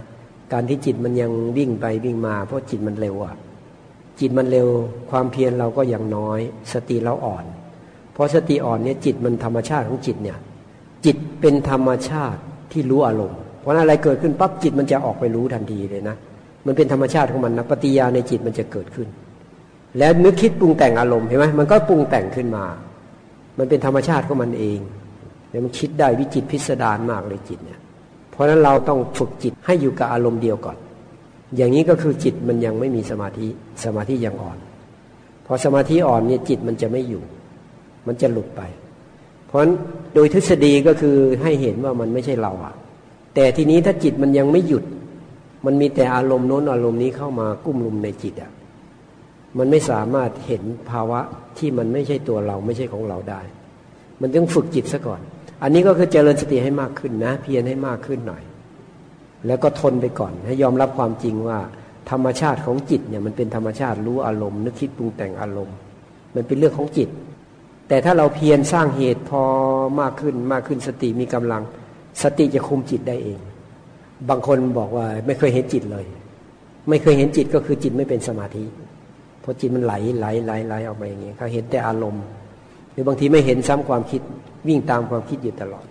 การที่จิตมันยังวิ่งไปวิ่งมา เพราะจิตมันเร็วอะ จิตมันเร็ว ความเพียรเราก็ยังน้อย สติเราอ่อน เพราะสติอ่อนเนี่ยจิตมันธรรมชาติของจิตเนี่ย จิตเป็นธรรมชาติที่รู้อารมณ์ เพราะอะไรเกิดขึ้นปั๊บจิตมันจะออกไปรู้ทันทีเลยนะ มันเป็นธรรมชาติของมันนะปฏิยาในจิตมันจะเกิดขึ้น แล้วนึกคิดปรุงแต่งอารมณ์เห็นไหมมันก็ปรุงแต่งขึ้นมา มันเป็นธรรมชาติของมันเองเดี๋ยวมันคิดได้วิจิตพิสดารมากเลยจิตเนี่ย เพราะฉะนั้นเราต้องฝึกจิตให้อยู่กับอารมณ์เดียวก่อน อย่างนี้ก็คือจิตมันยังไม่มีสมาธิสมาธิยังอ่อน พอสมาธิอ่อนเนี่ยจิตมันจะไม่อยู่ มันจะหลุดไป เพราะฉะนั้นโดยทฤษฎีก็คือให้เห็นว่ามันไม่ใช่เราอะแต่ทีนี้ถ้าจิตมันยังไม่หยุด มันมีแต่อารมณ์โน้นอารมณ์นี้เข้ามากุ้มลุมในจิตอะมันไม่สามารถเห็นภาวะที่มันไม่ใช่ตัวเราไม่ใช่ของเราได้ มันต้องฝึกจิตซะก่อน อันนี้ก็คือเจริญสติให้มากขึ้นนะ เพียรให้มากขึ้นหน่อย แล้วก็ทนไปก่อน ให้ยอมรับความจริงว่า ธรรมชาติของจิตเนี่ยมันเป็นธรรมชาติรู้อารมณ์ นึกคิดปรุงแต่งอารมณ์ มันเป็นเรื่องของจิต แต่ถ้าเราเพียรสร้างเหตุพอมากขึ้นมากขึ้นสติมีกำลัง สติจะคุมจิตได้เอง บางคนบอกว่าไม่เคยเห็นจิตเลย ไม่เคยเห็นจิตก็คือจิตไม่เป็นสมาธิพราะจิตมันไหลไหลไหลไหลออกมาอย่างนี้เขาเห็นแต่อารมณ์ หรือบางทีไม่เห็นซ้ำความคิดวิ่งตามความคิดอยู่ตลอด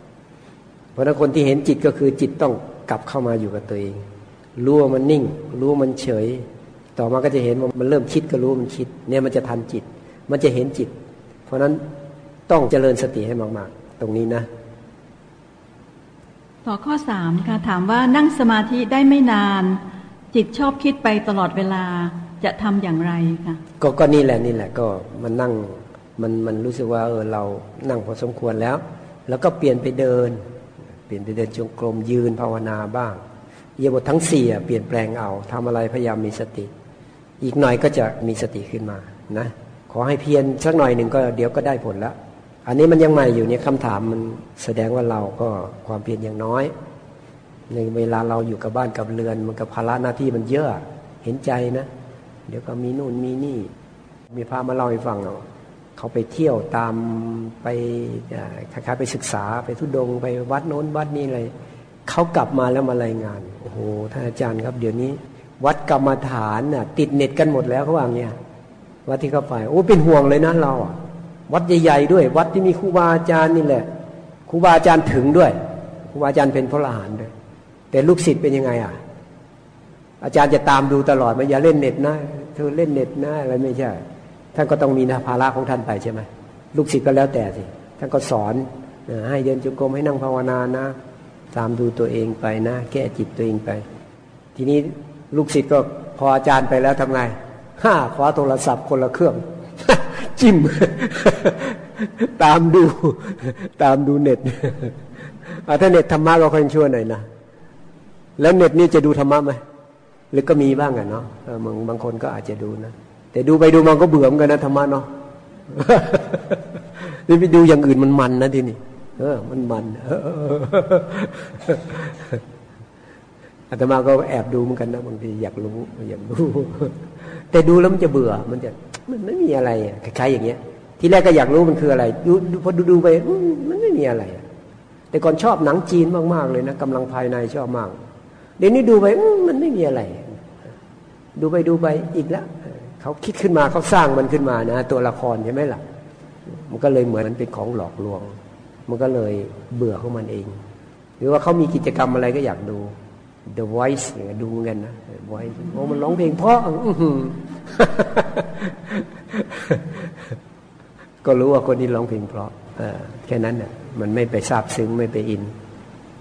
เพราะนั้นคนที่เห็นจิตก็คือจิตต้องกลับเข้ามาอยู่กับตัวเอง รู้ว่ามันนิ่ง รู้มันเฉย ต่อมาก็จะเห็นว่ามันเริ่มคิดก็รู้มันคิด เนี่ยมันจะทันจิต มันจะเห็นจิต ราะนั้นต้องเจริญสติให้มาก ๆ ตรงนี้นะ ต่อข้อสามค่ะถามว่านั่งสมาธิได้ไม่นาน จิตชอบคิดไปตลอดเวลาจะทำอย่างไรคะก็ก็นี่แหละนี่แหละก็มันนั่งมันมันรู้สึกว่าเออเรานั่งพอสมควรแล้ว แล้วก็เปลี่ยนไปเดิน เปลี่ยนไปเดินจงกรมยืนภาวนาบ้างเยบททั้งสี่เปลี่ยนแปลงเอาทำอะไรพยายามมีสติ อีกหน่อยก็จะมีสติขึ้นมานะ ขอให้เพียรสักหน่อยหนึ่งก็เดี๋ยวก็ได้ผลแล้วอันนี้มันยังใหม่อยู่เนี่ยคำถามมันแสดงว่าเราก็ความเพียรยังน้อย ในเวลาเราอยู่กับบ้านกับเรือน มันกับภาระหน้าที่มันเยอะเห็นใจนะ เดี๋ยวก็มีนู่นมีนี่ มีพามาเล่าให้ฟังเขาไปเที่ยวตามไปคล้ายๆไปศึกษาไปทุดงไปวัดโน้นวัดนี้เลยเขากลับมาแล้วมารายงานโอ้โหท่านอาจารย์ครับ เดี๋ยวนี้ วัดกรรมฐานน่ะติดเน็ตกันหมดแล้วเขาว่าเนี่ย วัดที่เขาไป โอ้เป็นห่วงเลยนะเราอะวัดใหญ่ๆด้วย วัดที่มีครูบาอาจารย์นี่แหละครูบาอาจารย์ถึงด้วยครูบาอาจารย์เป็นพระอรหันต์ด้วยแต่ลูกศิษย์เป็นยังไงอะ อาจารย์จะตามดูตลอดไม่อย่าเล่นเน็ตนะเธอเล่นเน็ตนะอะไรไม่ใช่ท่านก็ต้องมีนาภาระของท่านไปใช่ไหมลูกศิษย์ก็แล้วแต่สิท่านก็สอนให้เดินจงกรมให้นั่งภาวนานะ ตามดูตัวเองไปนะ แก้จิตตัวเองไป ทีนี้ลูกศิษย์ก็พออาจารย์ไปแล้วทำไง ห้าคว้าโทรศัพท์คนละเครื่อง จิ้ม ตามดู ตามดูเน็ตถ้าเน็ตธรรมะก็ค่อยช่วยหน่อยนะแล้วเน็ตนี่จะดูธรรมะไหมหรือก็มีบ้างอะเนาะบางบางคนก็อาจจะดูนะแต่ดูไปดูมาก็เบื่อเหมือนกันนะธรรมะเนาะนี่ไปดูอย่างอื่นมันมันนะทีนี้เออ มันมันอาตมาก็แอบดูเหมือนกันนะบางทีอยากรู้อยากรู้ แต่ดูแล้วมันจะเบื่อ มันจะมันไม่มีอะไรคล้ายๆอย่างเงี้ย ทีแรกก็อยากรู้มันคืออะไร ดูพอดูดูไปมันไม่มีอะไร แต่ก่อนชอบหนังจีนมากๆเลยนะกำลังภายในชอบมาก เดี๋ยวนี้ดูไปมันไม่มีอะไร ดูไปดูไปอีกแล้วเขาคิดขึ้นมาเขาสร้างมันขึ้นมานะ ตัวละครใช่ไหมล่ะ มันก็เลยเหมือนมันเป็นของหลอกลวง มันก็เลยเบื่อของมันเอง หรือว่าเขามีกิจกรรมอะไรก็อยากดู The Voice อย่างดูเงินนะ Voice โอ้มันร้องเพลงเพราะก็รู้ว่าคนนี้ร้องเพลงเพราะแค่นั้นน่ะมันไม่ไปซาบซึ้งไม่ไปอิน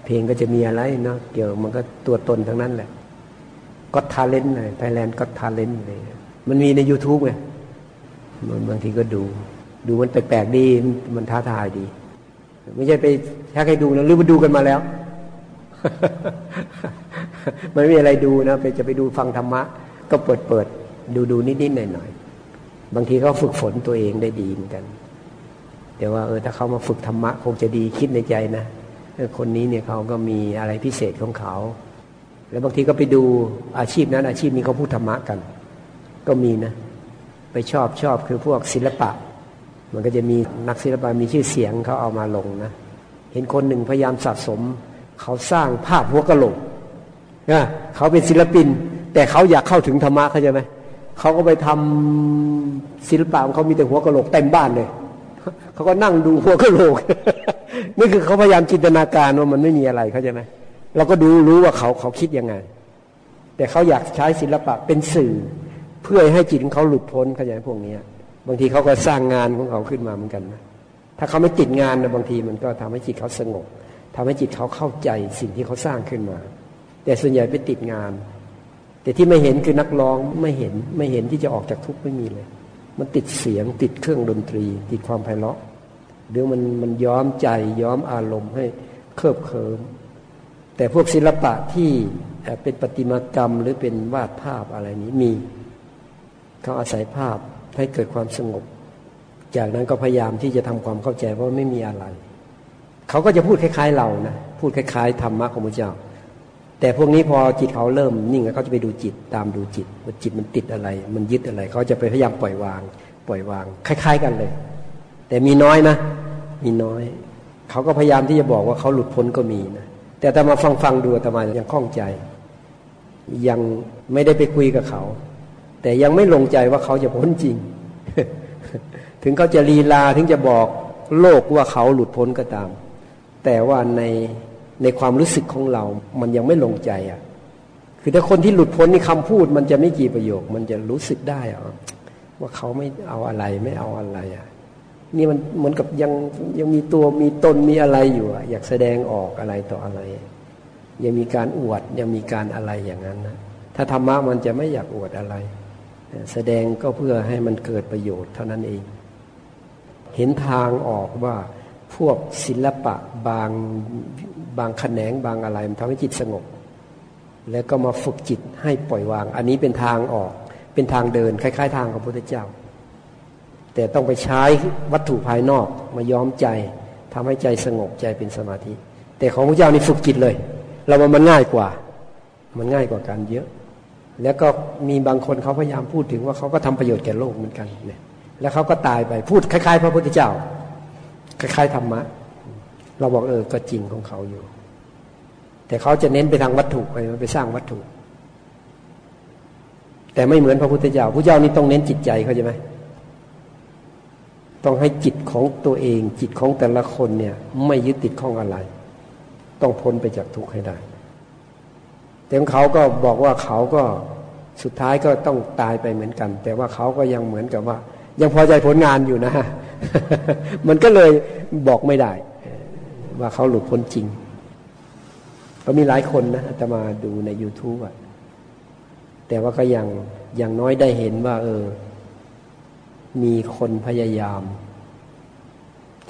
เพลงก็จะมีอะไรเนาะเกี่ยวมันก็ตัวตนทั้งนั้นแหละ Got Talent เลย Thailand's Got Talent เลยมันมีใน YouTube ไงมันบางทีก็ดู ดูมันแปลกๆดี มันท้าทายดี ไม่ใช่ไปถ้าใครดูนะหรือมาดูกันมาแล้ว มันไม่มีอะไรดูนะไปจะไปดูฟังธรรมะ ก็เปิดเปิดดูดูนิดๆหน่อยๆบางทีเขาฝึกฝนตัวเองได้ดีเหมือนกัน แต่ว่าเออถ้าเขามาฝึกธรรมะ คงจะดีคิดในใจนะคนนี้เนี่ยเขาก็มีอะไรพิเศษของเขา แล้วบางทีก็ไปดูอาชีพนั้น อาชีพนี้เขาพูดธรรมะกัน ก็มีนะ ไปชอบชอบคือพวกศิลปะ มันก็จะมีนักศิลปะมีชื่อเสียงเขาเอามาลงนะ เห็นคนหนึ่งพยายามสะสม เขาสร้างภาพหัวกะโหลกนะเขาเป็นศิลปิน แต่เขาอยากเข้าถึงธรรมะเขาใช่ไหมเขาก็ไปทำศิลปะของเขามีแต่หัวกะโหลกเต็มบ้านเลยเขาก็นั่งดูหัวกะโหลกนี่คือเขาพยายามจินตนาการว่ามันไม่มีอะไรเขาใช่ไหมเราก็ดูรู้ว่าเขาเขาคิดยังไง แต่เขาอยากใช้ศิลปะเป็นสื่อ เพื่อให้จิตของเขาหลุดพ้นเขาอย่างพวกนี้บางทีเขาก็สร้างงานของเขาขึ้นมาเหมือนกันนะถ้าเขาไม่ติดงานนะบางทีมันก็ทำให้จิตเขาสงบ ทำให้จิตเขาเข้าใจสิ่งที่เขาสร้างขึ้นมา แต่ส่วนใหญ่ไปติดงาน แต่ที่ไม่เห็นคือนักร้องไม่เห็นไม่เห็นที่จะออกจากทุกข์ไม่มีเลย มันติดเสียงติดเครื่องดนตรี ติดความไพเราะหรือมันมันย้อมใจย้อมอารมณ์ให้เคลิบเคลิมแต่พวกศิลปะที่เป็นปฏิมากรรมหรือเป็นวาดภาพอะไรนี้มี เขาอาศัยภาพให้เกิดความสงบ จากนั้นก็พยายามที่จะทำความเข้าใจว่าไม่มีอะไร เขาก็จะพูดคล้าย ๆ เรานะพูดคล้าย ๆธรรมะของพระเจ้า แต่พวกนี้พอจิตเขาเริ่มนิ่งแล้วเขาจะไปดูจิตตามดูจิตว่าจิตมันติดอะไร มันยึดอะไร เขาจะไปพยายามปล่อยวาง ปล่อยวาง คล้าย ๆ กันเลย แต่มีน้อยนะ มีน้อย เขาก็พยายามที่จะบอกว่าเขาหลุดพ้นก็มีนะแต่แต่มาฟังฟังดูแต่มายังคล่องใจ ยังไม่ได้ไปคุยกับเขา แต่ยังไม่ลงใจว่าเขาจะพ้นจริง ถึงเขาจะลีลาถึงจะบอกโลกว่าเขาหลุดพ้นก็ตาม แต่ว่าในในความรู้สึกของเรา มันยังไม่ลงใจอะ คือถ้าคนที่หลุดพ้นนี่คำพูด มันจะไม่กี่ประโยค มันจะรู้สึกได้อะว่าเขาไม่เอาอะไรไม่เอาอะไรอะ นี่มันเหมือนกับยังยังมีตัวมีตนมีอะไรอยู่อะอยากแสดงออกอะไรต่ออะไร ยังมีการอวดยังมีการอะไรอย่างนั้นนะถ้าธรรมะมันจะไม่อยากอวดอะไร แสดงก็เพื่อให้มันเกิดประโยชน์เท่านั้นเอง เห็นทางออกว่า วกศิลปะบางบางแขนงบางอะไรมันทำให้จิตสงบ แล้วก็มาฝึกจิตให้ปล่อยวาง อันนี้เป็นทางออก เป็นทางเดิน คล้าย ๆ ทางของพระพุทธเจ้า แต่ต้องไปใช้วัตถุภายนอกมาย้อมใจทำให้ใจสงบใจเป็นสมาธิ แต่ของพระเจ้านี่ฝึกจิตเลย เราว่ามันง่ายกว่า มันง่ายกว่ากันเยอะ แล้วก็มีบางคนเขาพยายามพูดถึงว่าเขาก็ทำประโยชน์แก่โลกเหมือนกันเนี่ยแล้วเขาก็ตายไปพูดคล้าย ๆ พระพุทธเจ้า คล้ายๆธรรมะ เราบอกเออก็จริงของเขาอยู่ แต่เขาจะเน้นไปทางวัตถุไปไปสร้างวัตถุ แต่ไม่เหมือนพระพุทธเจ้าพระเจ้านี่ต้องเน้นจิตใจเขาใช่ไหมต้องให้จิตของตัวเอง จิตของแต่ละคนเนี่ย ไม่ยึดติดข้องอะไร ต้องพ้นไปจากทุกข์ให้ได้แต่เขาก็บอกว่าเขาก็สุดท้ายก็ต้องตายไปเหมือนกัน แต่ว่าเขาก็ยังเหมือนกับว่า ยังพอใจผลงานอยู่นะ มันก็เลยบอกไม่ได้ ว่าเขาหลุดพ้นจริงก็มีหลายคนนะจะมาดูใน YouTube อะแต่ว่าก็ยังยังน้อยได้เห็นว่า เออ มีคนพยายาม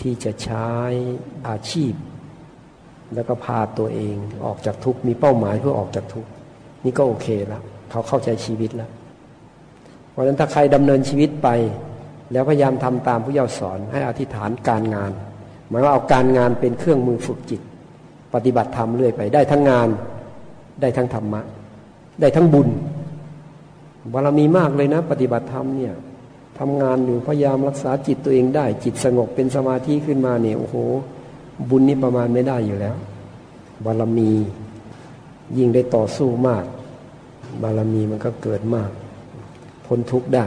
ที่จะใช้อาชีพ แล้วก็พาตัวเองออกจากทุกข์มีเป้าหมายเพื่อออกจากทุกข์นี่ก็โอเคแล้วเขาเข้าใจชีวิตแล้ว เพราะฉะนั้นถ้าใครดำเนินชีวิตไป แล้วพยายามทำตามผู้เยาสอนให้อธิษฐานการงาน หมายว่าเอาการงานเป็นเครื่องมือฝึกจิต ปฏิบัติธรรมเรื่อยไปได้ทั้งงานได้ทั้งธรรมะ ได้ทั้งบุญบารมีมากเลยนะ ปฏิบัติธรรมเนี่ยทำงานอยู่พยายามรักษาจิตตัวเองได้ จิตสงบเป็นสมาธิขึ้นมาเนี่ยโอ้โห บุญนี้ประมาณไม่ได้อยู่แล้ว บารมียิ่งได้ต่อสู้มาก บารมีมันก็เกิดมากพ้นทุกข์ได้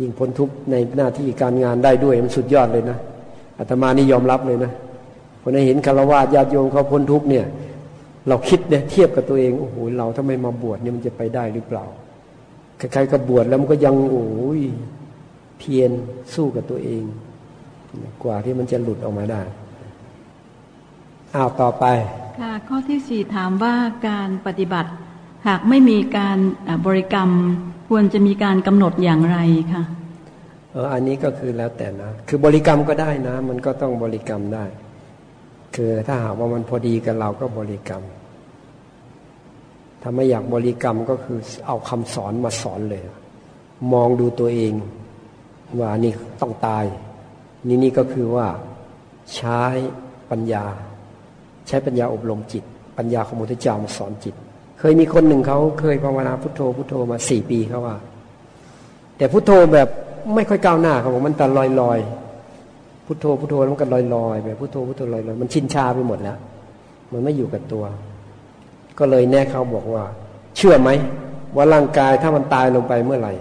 ยิ่งพ้นทุกข์ในหน้าที่การงานได้ด้วยมันสุดยอดเลยนะอาตมานี่ยอมรับเลยนะคนไหนเห็นคารวะญาติโยมเขาพ้นทุกข์เนี่ย เราคิดเนี่ยเทียบกับตัวเองโอ้โหเราถ้าไมมาบวชเนี่ยมันจะไปได้หรือเปล่าใครๆก็บวชแล้วมันก็ยังโอ้ยเพียรสู้กับตัวเอง กว่าที่มันจะหลุดออกมาได้อ้าวต่อไปค่ะข้อที่สี่ถามว่าการปฏิบัติ หากไม่มีการบริกรรม ควรจะมีการกำหนดอย่างไรคะเอออันนี้ก็คือแล้วแต่นะ คือบริกรรมก็ได้นะ มันก็ต้องบริกรรมได้ คือถ้าหากว่ามันพอดีกับเราก็บริกรรม ถ้าไม่อยากบริกรรมก็คือเอาคำสอนมาสอนเลย มองดูตัวเองว่านี่ต้องตาย นี่นี่ก็คือว่าใช้ปัญญา ใช้ปัญญาอบรมจิต ปัญญาของมุทธเจ้ามาสอนจิต ยมีคนหนึ่งเขาเคยภาวนาพุทโธพุทโธมาสี่ปีเขาว่า แต่พุทโธแบบไม่ค่อยก้าวหน้าเขาบอกมันแต่ลอยลอยพุทโธพุทโธมันก็ลอยลอยไปพุทโธพุทโธลอยลอยมันชินชาไปหมดแล้ว มันไม่อยู่กับตัว ก็เลยแน่เขาบอกว่า เชื่อไหมว่าร่างกายถ้ามันตายลงไปเมื่อไหร่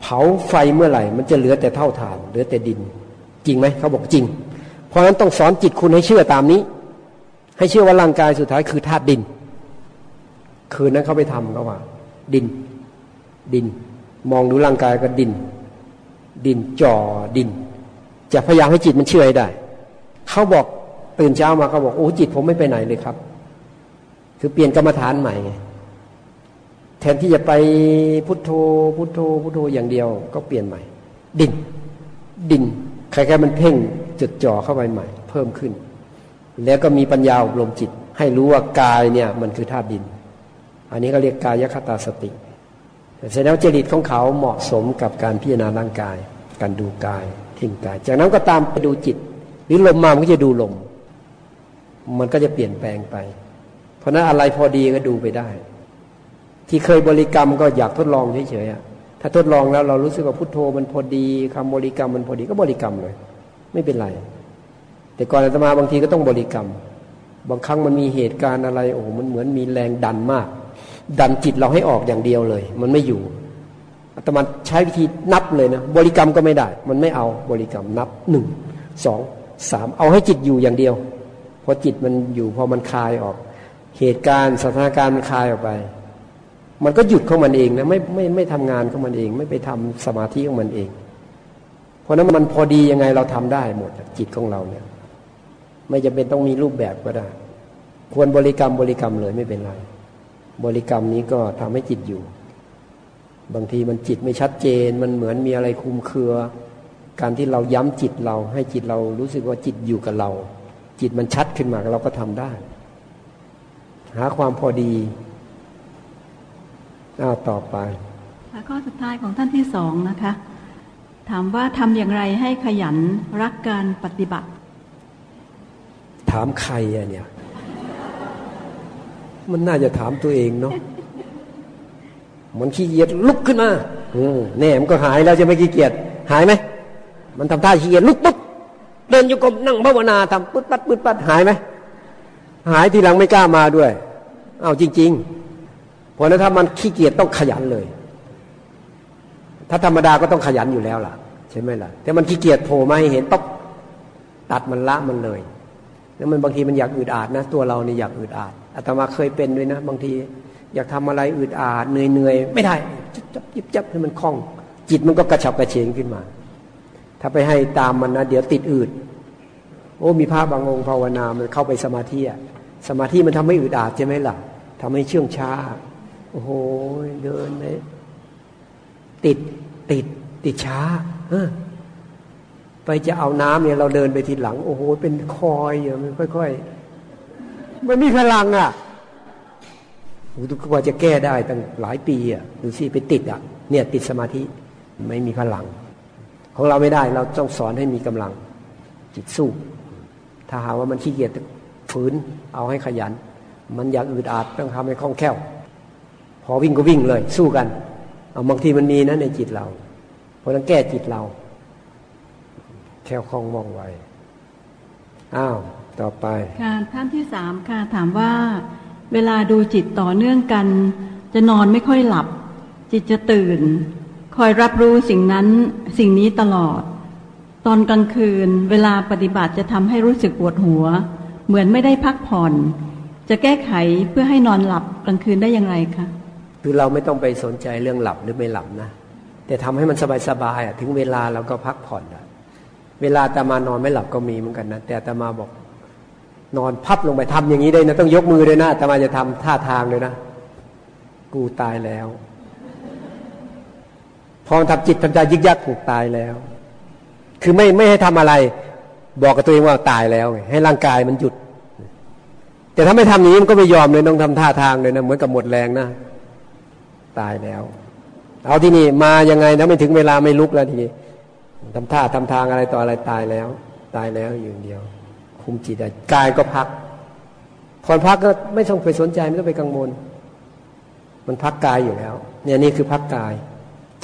เผาไฟเมื่อไหร่ มันจะเหลือแต่เท่าฐาน เหลือแต่ดิน จริงไหมเขาบอกจริง เพราะฉะนั้นต้องสอนจิตคุณให้เชื่อตามนี้ ให้เชื่อว่าร่างกายสุดท้ายคือธาตุดิน คืนนั้นเขาไปทำเขาว่า ดิน ดิน มองดูร่างกายก็ดิน ดินจ่อดิน จะพยายามให้จิตมันเชื่อให้ได้เขาบอกตื่นเช้ามาเขาบอกโอ้จิตผมไม่ไปไหนเลยครับ คือเปลี่ยนกรรมฐานใหม่ไงแทนที่จะไปพุทโธ พุทโธ พุทโธอย่างเดียว ก็เปลี่ยนใหม่ ดิน ดินใครๆมันเพ่งจดจ่อเข้าไปใหม่ เพิ่มขึ้น แล้วก็มีปัญญาอบรมจิต ให้รู้ว่ากายเนี่ยมันคือธาตุดิน อันนี้ก็เรียกกายคตาสติแสดงว่าจริตของเขาเหมาะสมกับการพิจารณาร่างกาย การดูกายทิ้งกาย จากนั้นก็ตามไปดูจิต หรือลมมามันก็จะดูลม มันก็จะเปลี่ยนแปลงไป เพราะนั้นอะไรพอดีก็ดูไปได้ ที่เคยบริกรรมก็อยากทดลองเฉยๆถ้าทดลองแล้วเรารู้สึกว่าพุทโธมันพอดีคำบริกรรมมันพอดีก็บริกรรมเลย ไม่เป็นไร แต่ก่อนอาตมาบางทีก็ต้องบริกรรม บางครั้งมันมีเหตุการณ์อะไรโอ้โหมันเหมือนมีแรงดันมาก ดันจิตเราให้ออกอย่างเดียวเลย มันไม่อยู่อาตมาใช้วิธีนับเลยนะบริกรรมก็ไม่ได้ มันไม่เอาบริกรรมนับหนึ่งสองสามเอาให้จิตอยู่อย่างเดียวพอจิตมันอยู่พอมันคลายออก เหตุการณ์สถานการณ์มันคลายออกไป มันก็หยุดของมันเองนะไม่ไม่ไม่ทำงานของมันเอง ไม่ไปทำสมาธิของมันเอง เพราะนั้นมันพอดียังไงเราทำได้หมดจิตของเราเนี่ย ไม่จำเป็นต้องมีรูปแบบก็ได้ ควรบริกรรมบริกรรมเลยไม่เป็นไร บริกรรมนี้ก็ทำให้จิตอยู่ บางทีมันจิตไม่ชัดเจน มันเหมือนมีอะไรคุมเครือ การที่เราย้ำจิตเรา ให้จิตเรารู้สึกว่าจิตอยู่กับเรา จิตมันชัดขึ้นมาเราก็ทำได้ หาความพอดีเอาต่อไปข้อสุดท้ายของท่านที่สองนะคะ ถามว่าทำอย่างไรให้ขยันรักการปฏิบัติ ถามใครอะเนี่ย มันน่าจะถามตัวเองเนาะมันขี้เกียจลุกขึ้นมาแน่มันก็หายแล้วจะไม่ขี้เกียจหายไหมมันทำท่าขี้เกียจลุกปุ๊บเดินอยู่กรมนั่งภาวนาทำปุ๊บปัดปุ๊บปัดหายไหมหายทีหลังไม่กล้ามาด้วย เอาจริงๆเพราะนั้นถ้ามันขี้เกียจต้องขยันเลย ถ้าธรรมดาก็ต้องขยันอยู่แล้วล่ะ ใช่ไหมล่ะ แต่มันขี้เกียจโผล่มาให้เห็นต๊บตัดมันละมันเลย แล้วมันบางทีมันอยากอึดอัดนะ ตัวเราเนี่ยอยากอึดอัด อาตมาเคยเป็นด้วยนะ บางที อยากทำอะไรอึดอัดเหนื่อยเหนื่อยไม่ได้จับยิบจับให้มันคล่อง จิตมันก็กระฉับกระเฉงขึ้นมา ถ้าไปให้ตามมันนะเดี๋ยวติดอืดโอ้มีพระบางองค์ภาวนามันเข้าไปสมาธิอะสมาธิมันทำให้อึดอัดใช่ไหมล่ะทำให้เชื่องช้า โอ้โหเดินเลยติดติดติดช้าเออไปจะเอาน้ำเนี่ยเราเดินไปทีหลัง โอ้โหเป็นคอยอย่างค่อยๆ มันมีพลังอะโอ้ทุกว่าจะแก้ได้ตั้งหลายปีอะดูสิไปติดอะ เนี่ยติดสมาธิไม่มีพลัง ของเราไม่ได้เราต้องสอนให้มีกำลัง จิตสู้ ถ้าหาว่ามันขี้เกียจฝืนเอาให้ขยัน มันอยากอึดอัดต้องทำให้คล่องแคล่ว พอวิ่งก็วิ่งเลย สู้กันเอาบางทีมันมีนะในจิตเรา เพราะต้องแก้จิตเรา แค่คล่องว่องไวอ้าว ต่อไปค่ะท่านที่สามค่ะถามว่า เวลาดูจิตต่อเนื่องกัน จะนอนไม่ค่อยหลับ จิตจะตื่น คอยรับรู้สิ่งนั้นสิ่งนี้ตลอด ตอนกลางคืน เวลาปฏิบัติจะทำให้รู้สึกปวดหัว เหมือนไม่ได้พักผ่อน จะแก้ไขเพื่อให้นอนหลับกลางคืนได้อย่างไรคะคือเราไม่ต้องไปสนใจเรื่องหลับหรือไม่หลับนะแต่ทำให้มันสบายๆถึงเวลาเราก็พักผ่อนเวลาตามานอนไม่หลับก็มีเหมือนกันนะแต่ตามาบอก นอนพับลงไปทำอย่างนี้ได้นะต้องยกมือเลยนะตามาจะทำท่าทางเลยนะ กูตายแล้ว พอทำจิตทำใจยึกยักถูกตายแล้ว คือไม่ไม่ให้ทำอะไร บอกกับตัวเองว่าตายแล้ว ให้ร่างกายมันหยุด แต่ถ้าไม่ทำอย่างนี้มันก็ไม่ยอมเลยต้องทำท่าทางเลยนะเหมือนกับหมดแรงนะตายแล้ว เอาที่นี่มายังไงนะไม่ถึงเวลาไม่ลุกแล้วทีนี้ทำท่าทำทางอะไรต่ออะไรตายแล้ว ตายแล้วอยู่เดียว คุมจิตกายก็พักพอพักก็ไม่ต้องไปสนใจไม่ต้องไปกังวล มันพักกายอยู่แล้ว เนี่ยนี่คือพักกาย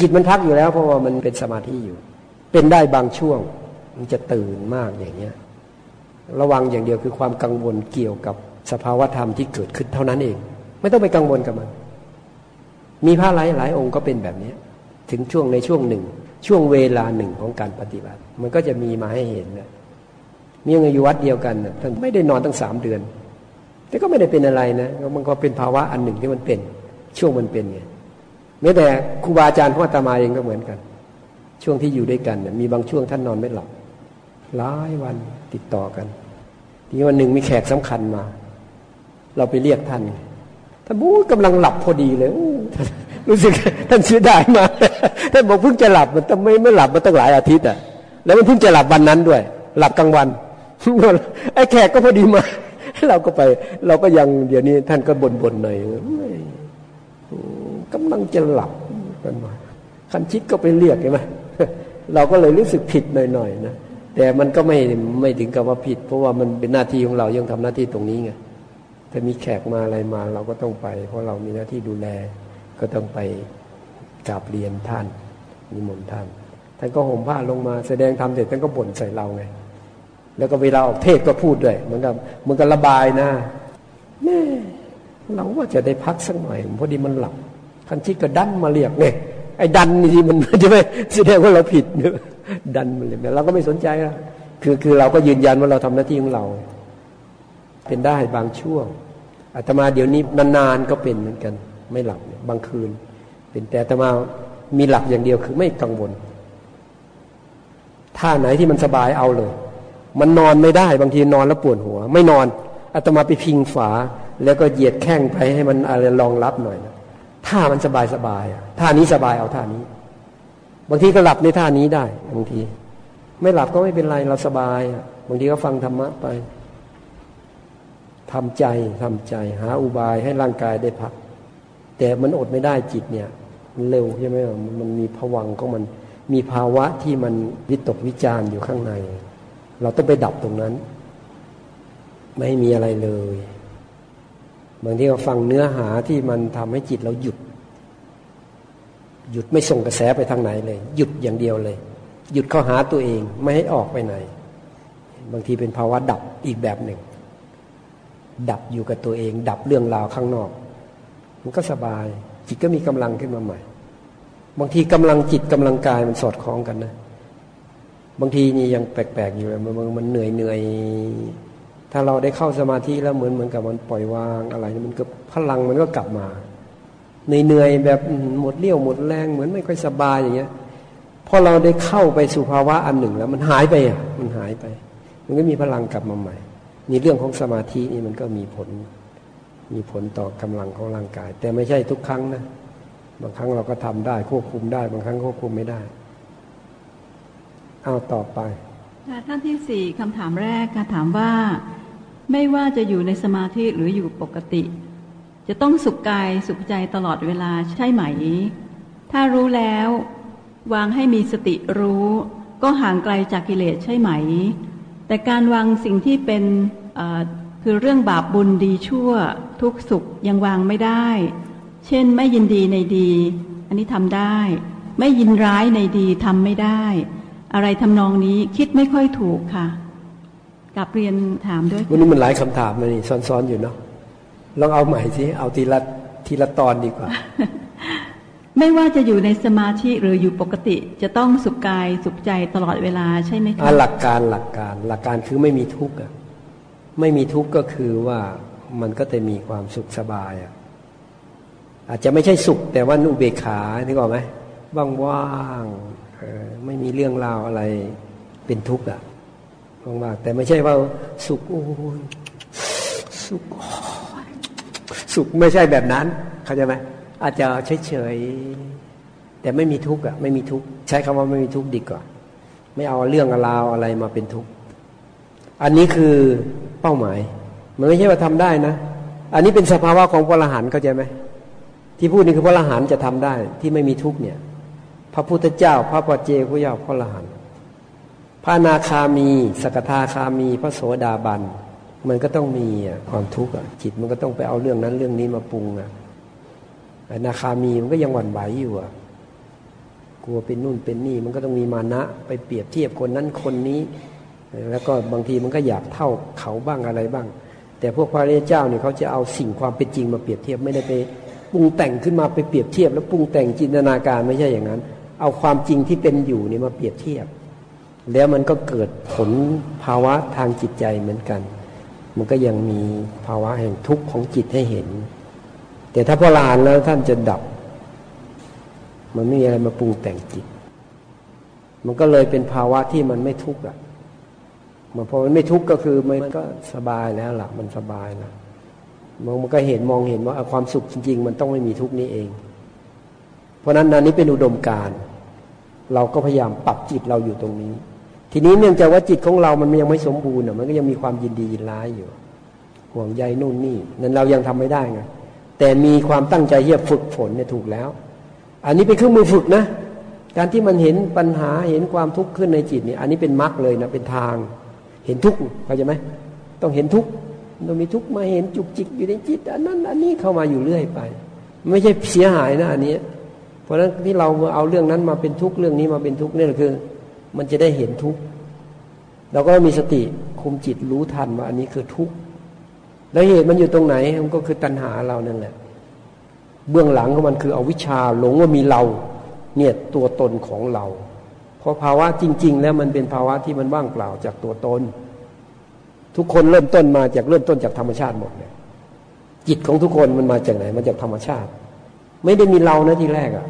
จิตมันพักอยู่แล้ว เพราะว่ามันเป็นสมาธิอยู่ เป็นได้บางช่วง มันจะตื่นมากอย่างเนี้ย ระวังอย่างเดียวคือความกังวลเกี่ยวกับสภาวธรรมที่เกิดขึ้นเท่านั้นเอง ไม่ต้องไปกังวลกับมัน มีพระหลายหลายองค์ก็เป็นแบบนี้ถึงช่วงในช่วงหนึ่ง ช่วงเวลาหนึ่งของการปฏิบัติ มันก็จะมีมาให้เห็นนะ มีเงอยู่วัดเดียวกันท่านไม่ได้นอนตั้งสามเดือน แต่ก็ไม่ได้เป็นอะไรนะมันก็เป็นภาวะอันหนึ่งที่มันเป็น ช่วงมันเป็นไงแม้แต่ครูบาอาจารย์พ่อตามาเองก็เหมือนกัน ช่วงที่อยู่ด้วยกันมีบางช่วงท่านนอนไม่หลับหลายวันติดต่อกัน ทีวันหนึ่งมีแขกสำคัญมา เราไปเรียกท่านท่านบู๊กำลังหลับพอดีเลยรู้สึกท่านเสียดายมาท่านบอกเพิ่งจะหลับมันทำไมไม่หลับมาตั้งหลายอาทิตย์อะแล้วมันเพิ่งจะหลับวันนั้นด้วย หลับกลางวัน ไอ้แขกก็พอดีมา เราก็ไป เราก็ยังเดี๋ยวนี้ ท่านก็บ่นๆหน่อยกำลังจะหลับกันมาคันชิดก็ไปเรียกใช่ไหมเราก็เลยรู้สึกผิดหน่อยๆนะแต่มันก็ไม่ไม่ถึงกับว่าผิด เพราะว่ามันเป็นหน้าที่ของเรายังทำหน้าที่ตรงนี้ไงแต่มีแขกมาอะไรมา เราก็ต้องไป เพราะเรามีหน้าที่ดูแล ก็ต้องไปกราบเรียนท่านนิมนต์ท่านท่านก็ห่มผ้าลงมาแสดงธรรมเสร็จท่านก็บ่นใส่เราไง แล้วก็เวลาออกเทศก็พูดด้วยเหมือนกับเหมือนกับระบายนะแม่เราว่าจะได้พักสักหน่อยพอดีมันหลับท่านชิดก็ดันมาเรียกไงไอ้ดันนี่มันใช่ไหมแสดงว่าเราผิดเนอะดันมาเรียเราก็ไม่สนใจละคือคือเราก็ยืนยันว่าเราทำหน้าที่ของเรา เป็นได้บางช่วงอาตมาเดี๋ยวนี้นานๆก็เป็นเหมือนกัน ไม่หลับบางคืน เป็นแต่อาตมามีหลักอย่างเดียวคือไม่กังวลท่าไหนที่มันสบายเอาเลย มันนอนไม่ได้ บางทีนอนแล้วปวดหัว ไม่นอนอาตมาไปพิงฝา แล้วก็เหยียดแข้งไปให้มันอะไรรองรับหน่อยนะท่ามันสบายสบายท่านี้สบายเอาท่านี้ บางทีก็หลับในท่านี้ได้บางที ไม่หลับก็ไม่เป็นไรเราสบายบางทีก็ฟังธรรมะไปทำใจทำใจ หาอุบายให้ร่างกายได้พัก แต่มันอดไม่ได้จิตเนี่ย มันเร็วใช่ไหมมันมีผวังของมันมีภาวะที่มันวิตกวิจารอยู่ข้างใน เราต้องไปดับตรงนั้น ไม่มีอะไรเลยบางทีเราฟังเนื้อหาที่มันทำให้จิตเราหยุด หยุดไม่ส่งกระแสไปทางไหนเลย หยุดอย่างเดียวเลย หยุดเข้าหาตัวเองไม่ให้ออกไปไหน บางทีเป็นภาวะดับอีกแบบหนึ่ง ดับอยู่กับตัวเอง ดับเรื่องราวข้างนอก มันก็สบาย จิตก็มีกำลังขึ้นมาใหม่ บางทีกำลังจิตกำลังกายมันสอดคล้องกันนะ บางทีนี่ยังแปลกๆอยู่เลยมันมันเหนื่อยเหนื่อยถ้าเราได้เข้าสมาธิแล้วเหมือนเหมือนกับมันปล่อยวางอะไรมันก็พลังมันก็กลับมาเหนื่อยแบบหมดเลี้ยวหมดแรงเหมือนไม่ค่อยสบายอย่างเงี้ยพอเราได้เข้าไปสู่ภาวะอันหนึ่งแล้ว มันหายไปอะมันหายไป มันก็มีพลังกลับมาใหม่นี่เรื่องของสมาธินี่มันก็มีผล มีผลต่อกำลังของร่างกาย แต่ไม่ใช่ทุกครั้งนะบางครั้งเราก็ทำได้ควบคุมได้ บางครั้งควบคุมไม่ได้ เอาต่อไปท่านที่สี่คำถามแรกค่ะถามว่า ไม่ว่าจะอยู่ในสมาธิหรืออยู่ปกติ จะต้องสุขกายสุขใจตลอดเวลาใช่ไหม ถ้ารู้แล้ว วางให้มีสติรู้ ก็ห่างไกลจากกิเลสใช่ไหม แต่การวางสิ่งที่เป็นคือเรื่องบาปบุญดีชั่ว ทุกสุขยังวางไม่ได้ เช่นไม่ยินดีในดี อันนี้ทำได้ ไม่ยินร้ายในดีทำไม่ได้ อะไรทำนองนี้คิดไม่ค่อยถูกค่ะกับเรียนถามด้วยวันนี้มันหลายคำถามเลยนี่ซ้อนๆอยู่เนาะลองเอาใหม่สิเอาทีละทีละตอนดีกว่า ไม่ว่าจะอยู่ในสมาธิหรืออยู่ปกติ จะต้องสุขกายสุขใจตลอดเวลาใช่ไหมคะหลักการหลักการ หลักการคือไม่มีทุกข์อะไม่มีทุกข์ก็คือว่ามันก็จะมีความสุขสบายอะอาจจะไม่ใช่สุข แต่ว่านุเบขานึกออกไหมว่างๆ ไม่มีเรื่องราวอะไรเป็นทุกข์อะว่างๆแต่ไม่ใช่ว่าสุขโอ้ยสุขสุขไม่ใช่แบบนั้น เข้าใจไหมอาจจะเฉยๆแต่ไม่มีทุกข์อะไม่มีทุกข์ใช้คำว่าไม่มีทุกข์ดีกว่า ไม่เอาเรื่องราวอะไรมาเป็นทุกข์อันนี้คือเป้าหมาย มันไม่ใช่ว่าทำได้นะ อันนี้เป็นสภาวะของพระอรหันต์เข้าใจไหมที่พูดนี่คือพระอรหันต์จะทำได้ ที่ไม่มีทุกข์เนี่ย พระพุทธเจ้า พระปเจกุยาพระอรหันต์พระนาคามี สกทาคามี พระโสดาบัน มันก็ต้องมีความทุกข์จิตมันก็ต้องไปเอาเรื่องนั้นเรื่องนี้มาปรุงอะนาคามีมันก็ยังหวั่นไหวอยู่อะกลัวเป็นนู่นเป็นนี่ มันก็ต้องมีมานะ ไปเปรียบเทียบคนนั้นคนนี้ แล้วก็บางทีมันก็อยากเท่าเขาบ้างอะไรบ้าง แต่พวกพระเจ้าเนี่ยเขาจะเอาสิ่งความเป็นจริงมาเปรียบเทียบไม่ได้ไปปรุงแต่งขึ้นมาไปเปรียบเทียบ แล้วปรุงแต่งจินตนาการไม่ใช่อย่างนั้น เอาความจริงที่เป็นอยู่นี่มาเปรียบเทียบ แล้วมันก็เกิดผลภาวะทางจิตใจเหมือนกัน มันก็ยังมีภาวะแห่งทุกข์ของจิตให้เห็น แต่ถ้าพอลานแล้วท่านจะดับ มันไม่มีอะไรมาปรุงแต่งจิต มันก็เลยเป็นภาวะที่มันไม่ทุกข์อะมันพอมันไม่ทุกข์ก็คือมันก็สบายแล้วล่ะ มันสบายแล้วมองมันก็เห็นมองเห็นว่าความสุขจริง ๆ มันต้องไม่มีทุกข์นี้เอง เพราะนั้นนันนี้เป็นอุดมการ เราก็พยายามปรับจิตเราอยู่ตรงนี้ ทีนี้เนื่องจากว่าจิตของเรามันยังไม่สมบูรณ์มันก็ยังมีความยินดียินร้ายอยู่ ห่วงใยนู่นนี่นั้นเรายังทำไม่ได้ไงแต่มีความตั้งใจที่จะฝึกฝนเนี่ยถูกแล้ว อันนี้เป็นเครื่องมือฝึกนะ การที่มันเห็นปัญหาเห็นความทุกข์ขึ้นในจิตเนี่ยอันนี้เป็นมรรคเลยนะเป็นทาง เห็นทุกข์เข้าใจไหมต้องเห็นทุกข์ต้องมีทุกข์มาเห็นจุกจิกอยู่ในจิต อันนั้น อันนี้เข้ามาอยู่เรื่อยไป ไม่ใช่เสียหายนะอันนี้ ราะฉะนั้นที่เราเอาเรื่องนั้นมาเป็นทุกข์เรื่องนี้มาเป็นทุกข์นี่คือ มันจะได้เห็นทุกข์เราก็มีสติคุมจิตรู้ทันว่าอันนี้คือทุกข์แล้วเหตุมันอยู่ตรงไหนมันก็คือตัณหาเรานั่นแหละ เบื้องหลังของมันคือเอาวิชาหลงว่ามีเรา เนี่ยตัวตนของเรา เพราะภาวะจริง ๆ แล้วมันเป็นภาวะที่มันว่างเปล่าจากตัวตน ทุกคนเริ่มต้นมาจากเริ่มต้นจากธรรมชาติหมดเลยจิตของทุกคนมันมาจากไหนมาจากธรรมชาติ ไม่ได้มีเรานะทีแรกอะ่ะ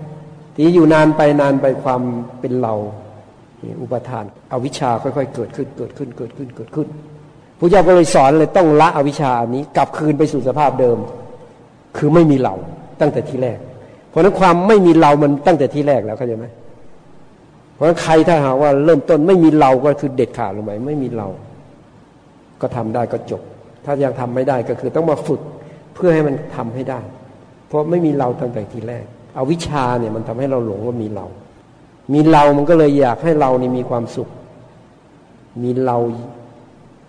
ทีอยู่นานไปนานไปความเป็นเรา อุปทานอาวิชชาค่อยๆ เกิดขึ้นเกิดขึ้นเกิดขึ้นเกิดขึ้นพระเจ้าก็เลยสอนเลยต้องละอวิชชานี้ กลับคืนไปสู่สภาพเดิม คือไม่มีเราตั้งแต่ที่แรก เพราะนั้นความไม่มีเรามันตั้งแต่ที่แรกแล้วเข้าใจไหมเพราะนั้นใครถ้าหาว่าเริ่มต้นไม่มีเราก็คือเด็ดขาดลงไปไม่มีเรา ก็ทำได้ก็จบ ถ้ายังทำไม่ได้ก็คือต้องมาฝึกเพื่อให้มันทำให้ได้ เพราะไม่มีเราตั้งแต่ทีแรก เอาวิชาเนี่ยมันทำให้เราหลงว่ามีเรา มีเรามันก็เลยอยากให้เรานี่มีความสุข มีเรา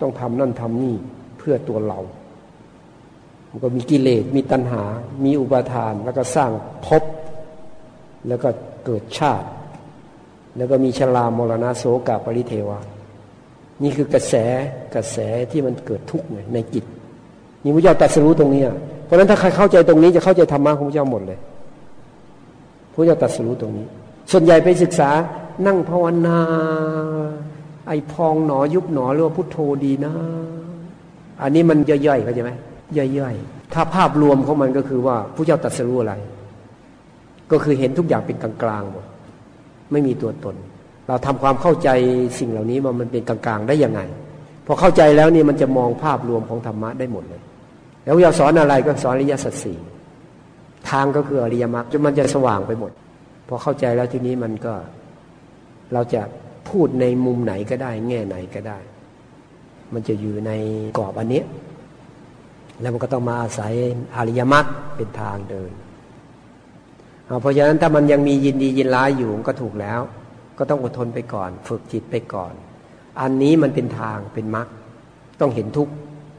ต้องทำนั่นทำนี่เพื่อตัวเรา มันก็มีกิเลสมีตัณหา มีอุปาทานแล้วก็สร้างภพแล้วก็เกิดชาติ แล้วก็มีชรามรณะโสกาปริเทวานี่คือกระแสกระแสที่มันเกิดทุกข์ในจิตนี่พระเจ้าตรัสรู้ตรงนี้เพราะฉะนั้นถ้าใครเข้าใจตรงนี้จะเข้าใจธรรมะของพระเจ้าหมดเลย พระเจ้าตรัสรู้ตรงนี้ ส่วนใหญ่ไปศึกษานั่งภาวนา ไอพองหนอยุบหนอหรือว่าพุทโธดีนะ อันนี้มันย่อยๆเข้าใจไหมย่อยๆ ถ้าภาพรวมของมันก็คือว่าพระเจ้าตรัสรู้อะไร ก็คือเห็นทุกอย่างเป็นกลางๆหมดไม่มีตัวตน เราทำความเข้าใจสิ่งเหล่านี้มันเป็นกลางๆได้ยังไงพอเข้าใจแล้วนี่มันจะมองภาพรวมของธรรมะได้หมดเลย แล้วอยาสอนอะไรก็สอนอริยสัจสี่ ทางก็คืออริยมรรคจนมันจะสว่างไปหมด พอเข้าใจแล้วทีนี้มันก็เราจะพูดในมุมไหนก็ได้ แง่ไหนก็ได้ มันจะอยู่ในกรอบอันนี้ แล้วมันก็ต้องมาอาศัยอริยมรรคเป็นทางเดินเพราะฉะนั้นถ้ามันยังมียินดียินร้ายอยู่ก็ถูกแล้ว ก็ต้องอดทนไปก่อน ฝึกจิตไปก่อน อันนี้มันเป็นทางเป็นมรรคต้องเห็นทุกข์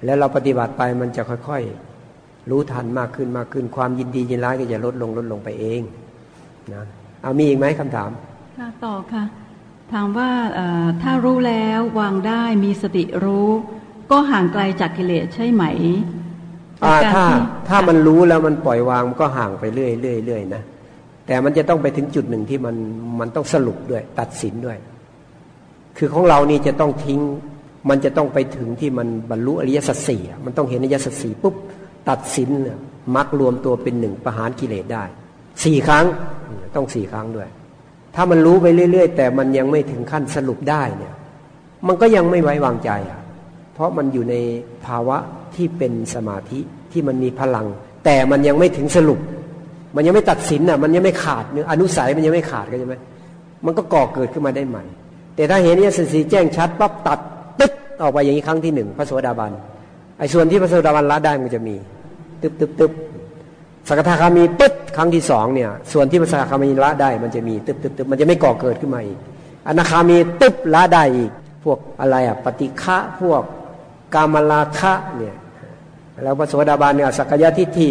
แล้วเราปฏิบัติไปมันจะค่อยๆ รู้ทันมากขึ้นมากขึ้น ความยินดียินร้ายก็จะลดลงลดลงไปเองนะเอามีอีกไหมคำถามค่ะต่อค่ะ ถามว่าถ้ารู้แล้ววางได้มีสติรู้ ก็ห่างไกลจากกิเลสใช่ไหมถ้าถ้ามันรู้แล้วมันปล่อยวางมันก็ห่างไปเรื่อยเรื่อยเรื่อยนะแต่มันจะต้องไปถึงจุดหนึ่งที่มันมันต้องสรุปด้วย ตัดสินด้วย คือของเรานี่จะต้องทิ้ง มันจะต้องไปถึงที่มันบรรลุอริยสัจสี่มันต้องเห็นอริยสัจสี่ปุ๊บ ตัดสินมักรวมตัวเป็นหนึ่งประหารกิเลสได้สี่ครั้งต้องสี่ครั้งด้วย ถ้ามันรู้ไปเรื่อย ๆ แต่มันยังไม่ถึงขั้นสรุปได้เนี่ย มันก็ยังไม่ไว้วางใจอะ เพราะมันอยู่ในภาวะที่เป็นสมาธิที่มันมีพลัง แต่มันยังไม่ถึงสรุป มันยังไม่ตัดสินอะ มันยังไม่ขาดเนื้ออนุสัยมันยังไม่ขาดก็ใช่ไหมมันก็ก่อเกิดขึ้นมาได้ใหม่ แต่ถ้าเห็นเนี่ยสีแจ้งชัดปั๊บตัดตึ๊บออกไปอย่างนี้ครั้งที่หนึ่งพระโสดาบันไอ้ส่วนที่พระโสดาบันละได้มันจะมี ตึ๊บตึ๊บตึ๊บสกทาคามีปึ๊บครั้งที่สองเนี่ย ส่วนที่พระสกทาคามีละได้ มันจะมีตึ๊บตึ๊บตึ๊บมันจะไม่ก่อเกิดขึ้นมาอีกอนาคามีตึ๊บละได้อีก พวกอะไรอะปฏิฆะพวกกามลาคะเนี่ยแล้วพระโสดาบันเนี่ยสักยะทิฏฐิ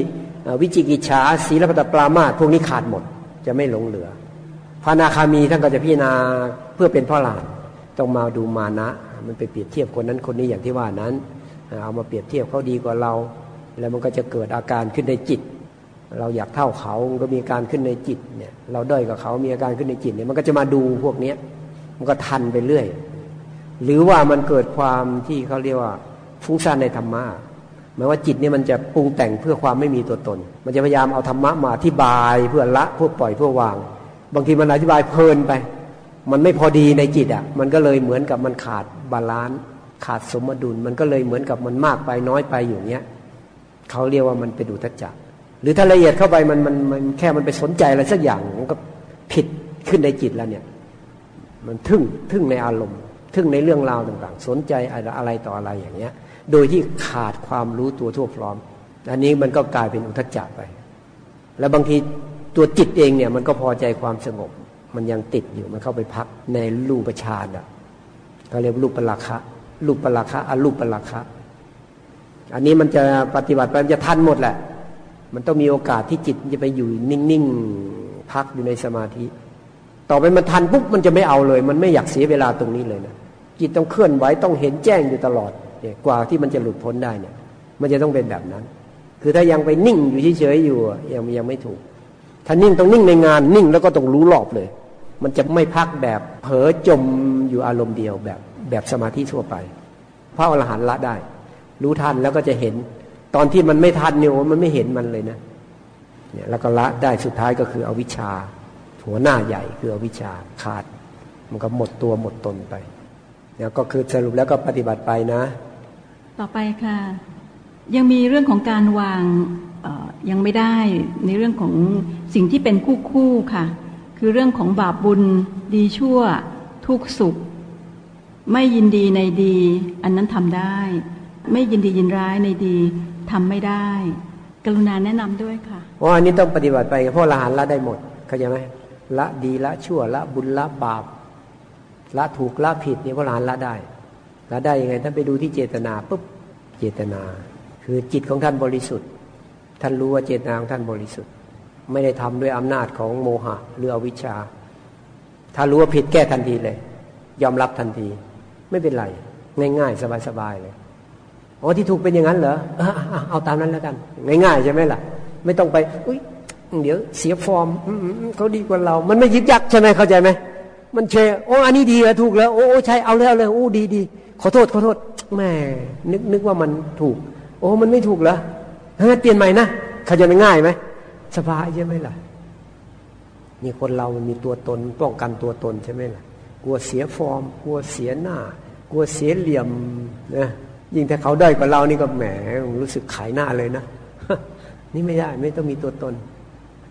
วิจิกิจฉาศีลพัตปรามาพวกนี้ขาดหมดจะไม่หลงเหลือพระนาคามีท่านก็จะพิจารณาเพื่อเป็นพ่อหลานต้องมาดูมานะ มันไปเปรียบเทียบคนนั้นคนนี้อย่างที่ว่านั้น เอามาเปรียบเทียบเขาดีกว่าเรา แล้วมันก็จะเกิดอาการขึ้นในจิต เราอยากเท่าเขาก็มีการขึ้นในจิตเนี่ยเราด้อยกับเขามีอาการขึ้นในจิตเนี่ยมันก็จะมาดูพวกเนี้ยมันก็ทันไปเรื่อย หรือว่ามันเกิดความที่เขาเรียกว่าฟุ้งซ่านในธรรมะหมายว่าจิตเนี่ยมันจะปรุงแต่งเพื่อความไม่มีตัวตน มันจะพยายามเอาธรรมะมาอธิบายเพื่อละเพื่อปล่อยเพื่อวาง บางทีมันอธิบายเพลินไป มันไม่พอดีในจิตอะ มันก็เลยเหมือนกับมันขาด balance ขาดสมดุล มันก็เลยเหมือนกับมันมากไปน้อยไปอยู่เนี้ย เขาเรียกว่ามันเป็นอุทธัจจะหรือถ้าละเอียดเข้าไปมันมันมันแค่มันไปสนใจอะไรสักอย่างมันก็ผิดขึ้นในจิตแล้วเนี่ย มันทึ่งทึ่งในอารมณ์ ทึ่งในเรื่องราวต่างๆ สนใจอะไรต่ออะไรอย่างเงี้ย โดยที่ขาดความรู้ตัวทั่วพร้อม อันนี้มันก็กลายเป็นอุทจักไป แล้วบางทีตัวจิตเองเนี่ยมันก็พอใจความสงบ มันยังติดอยู่มันเข้าไปพักในรูปฌานอะเขาเรียกรูปปราคะรูปปราคะอรูปปราคะ อันนี้มันจะปฏิบัติไปมันจะทันหมดแหละ มันต้องมีโอกาสที่จิตจะไปอยู่นิ่งๆพักอยู่ในสมาธิ ต่อไปมันทันปุ๊บมันจะไม่เอาเลย มันไม่อยากเสียเวลาตรงนี้เลยนะจิตต้องเคลื่อนไหวต้องเห็นแจ้งอยู่ตลอดเนี่ยกว่าที่มันจะหลุดพ้นได้เนี่ย มันจะต้องเป็นแบบนั้น คือถ้ายังไปนิ่งอยู่เฉยๆอยู่ยังยังไม่ถูก ถ้านิ่งต้องนิ่งในงานนิ่งแล้วก็ต้องรู้รอบเลย มันจะไม่พักแบบเผลอจมอยู่อารมณ์เดียวแบบแบบสมาธิทั่วไปพระอรหันต์ละได้ รู้ทันแล้วก็จะเห็น ตอนที่มันไม่ทันเนี่ยมันไม่เห็นมันเลยนะเนี่ยแล้วก็ละได้สุดท้ายก็คืออวิชชา หัวหน้าใหญ่คืออวิชชาขาด มันก็หมดตัวหมดตนไปเนี่ยก็คือสรุปแล้วก็ปฏิบัติไปนะ ต่อไปค่ะ ยังมีเรื่องของการวางยังไม่ได้ในเรื่องของสิ่งที่เป็นคู่คู่ค่ะ คือเรื่องของบาปบุญดีชั่ว ทุกสุข ไม่ยินดีในดี อันนั้นทำได้ ไม่ยินดียินร้ายในดีทำไม่ได้ กรุณาแนะนำด้วยค่ะเพราะอันนี้ต้องปฏิบัติไปเพราะละหันละได้หมดเข้าใจไหมละดีละชั่วละบุญละบาปละถูกละผิดเนี่ยพระอรหันละได้ละได้ยังไงท่านไปดูที่เจตนาปุ๊บเจตนา คือจิตของท่านบริสุทธิ์ ท่านรู้ว่าเจตนาของท่านบริสุทธิ์ ไม่ได้ทำด้วยอำนาจของโมหะหรืออวิชชา ถ้ารู้ว่าผิดแก้ทันทีเลย ยอมรับทันที ไม่เป็นไร ง่ายๆ สบายๆเลย อ๋อที่ถูกเป็นอย่างนั้นเหรอเอาตามนั้นแล้วกัน ง่ายๆใช่ไหมล่ะ ไม่ต้องไป อุ้ยเดี๋ยวเสียฟอร์มเขาดีกว่าเรา มันไม่ยึดยักใช่ไหมเข้าใจไหมมันเชโอ้อันนี้ดีแล้วถูกแล้วโอ้ใช่เอาแล้วเลยโอ้ดีดีขอโทษขอโทษแม่นึกนึกว่ามันถูก โอ้มันไม่ถูกเหรอเฮ้ยเปลี่ยนใหม่นะเขาจะไม่ง่ายไหมสบายใช่ไหมล่ะนี่คนเรามันมีตัวตนป้องกันตัวตนใช่ไหมล่ะ กลัวเสียฟอร์ม กลัวเสียหน้า กลัวเสียเหลี่ยมนะ ยิ่งถ้าเขาได้กว่าเรานี่ก็แหมรู้สึกขายหน้าเลยนะ นี่ไม่ได้ไม่ต้องมีตัวตน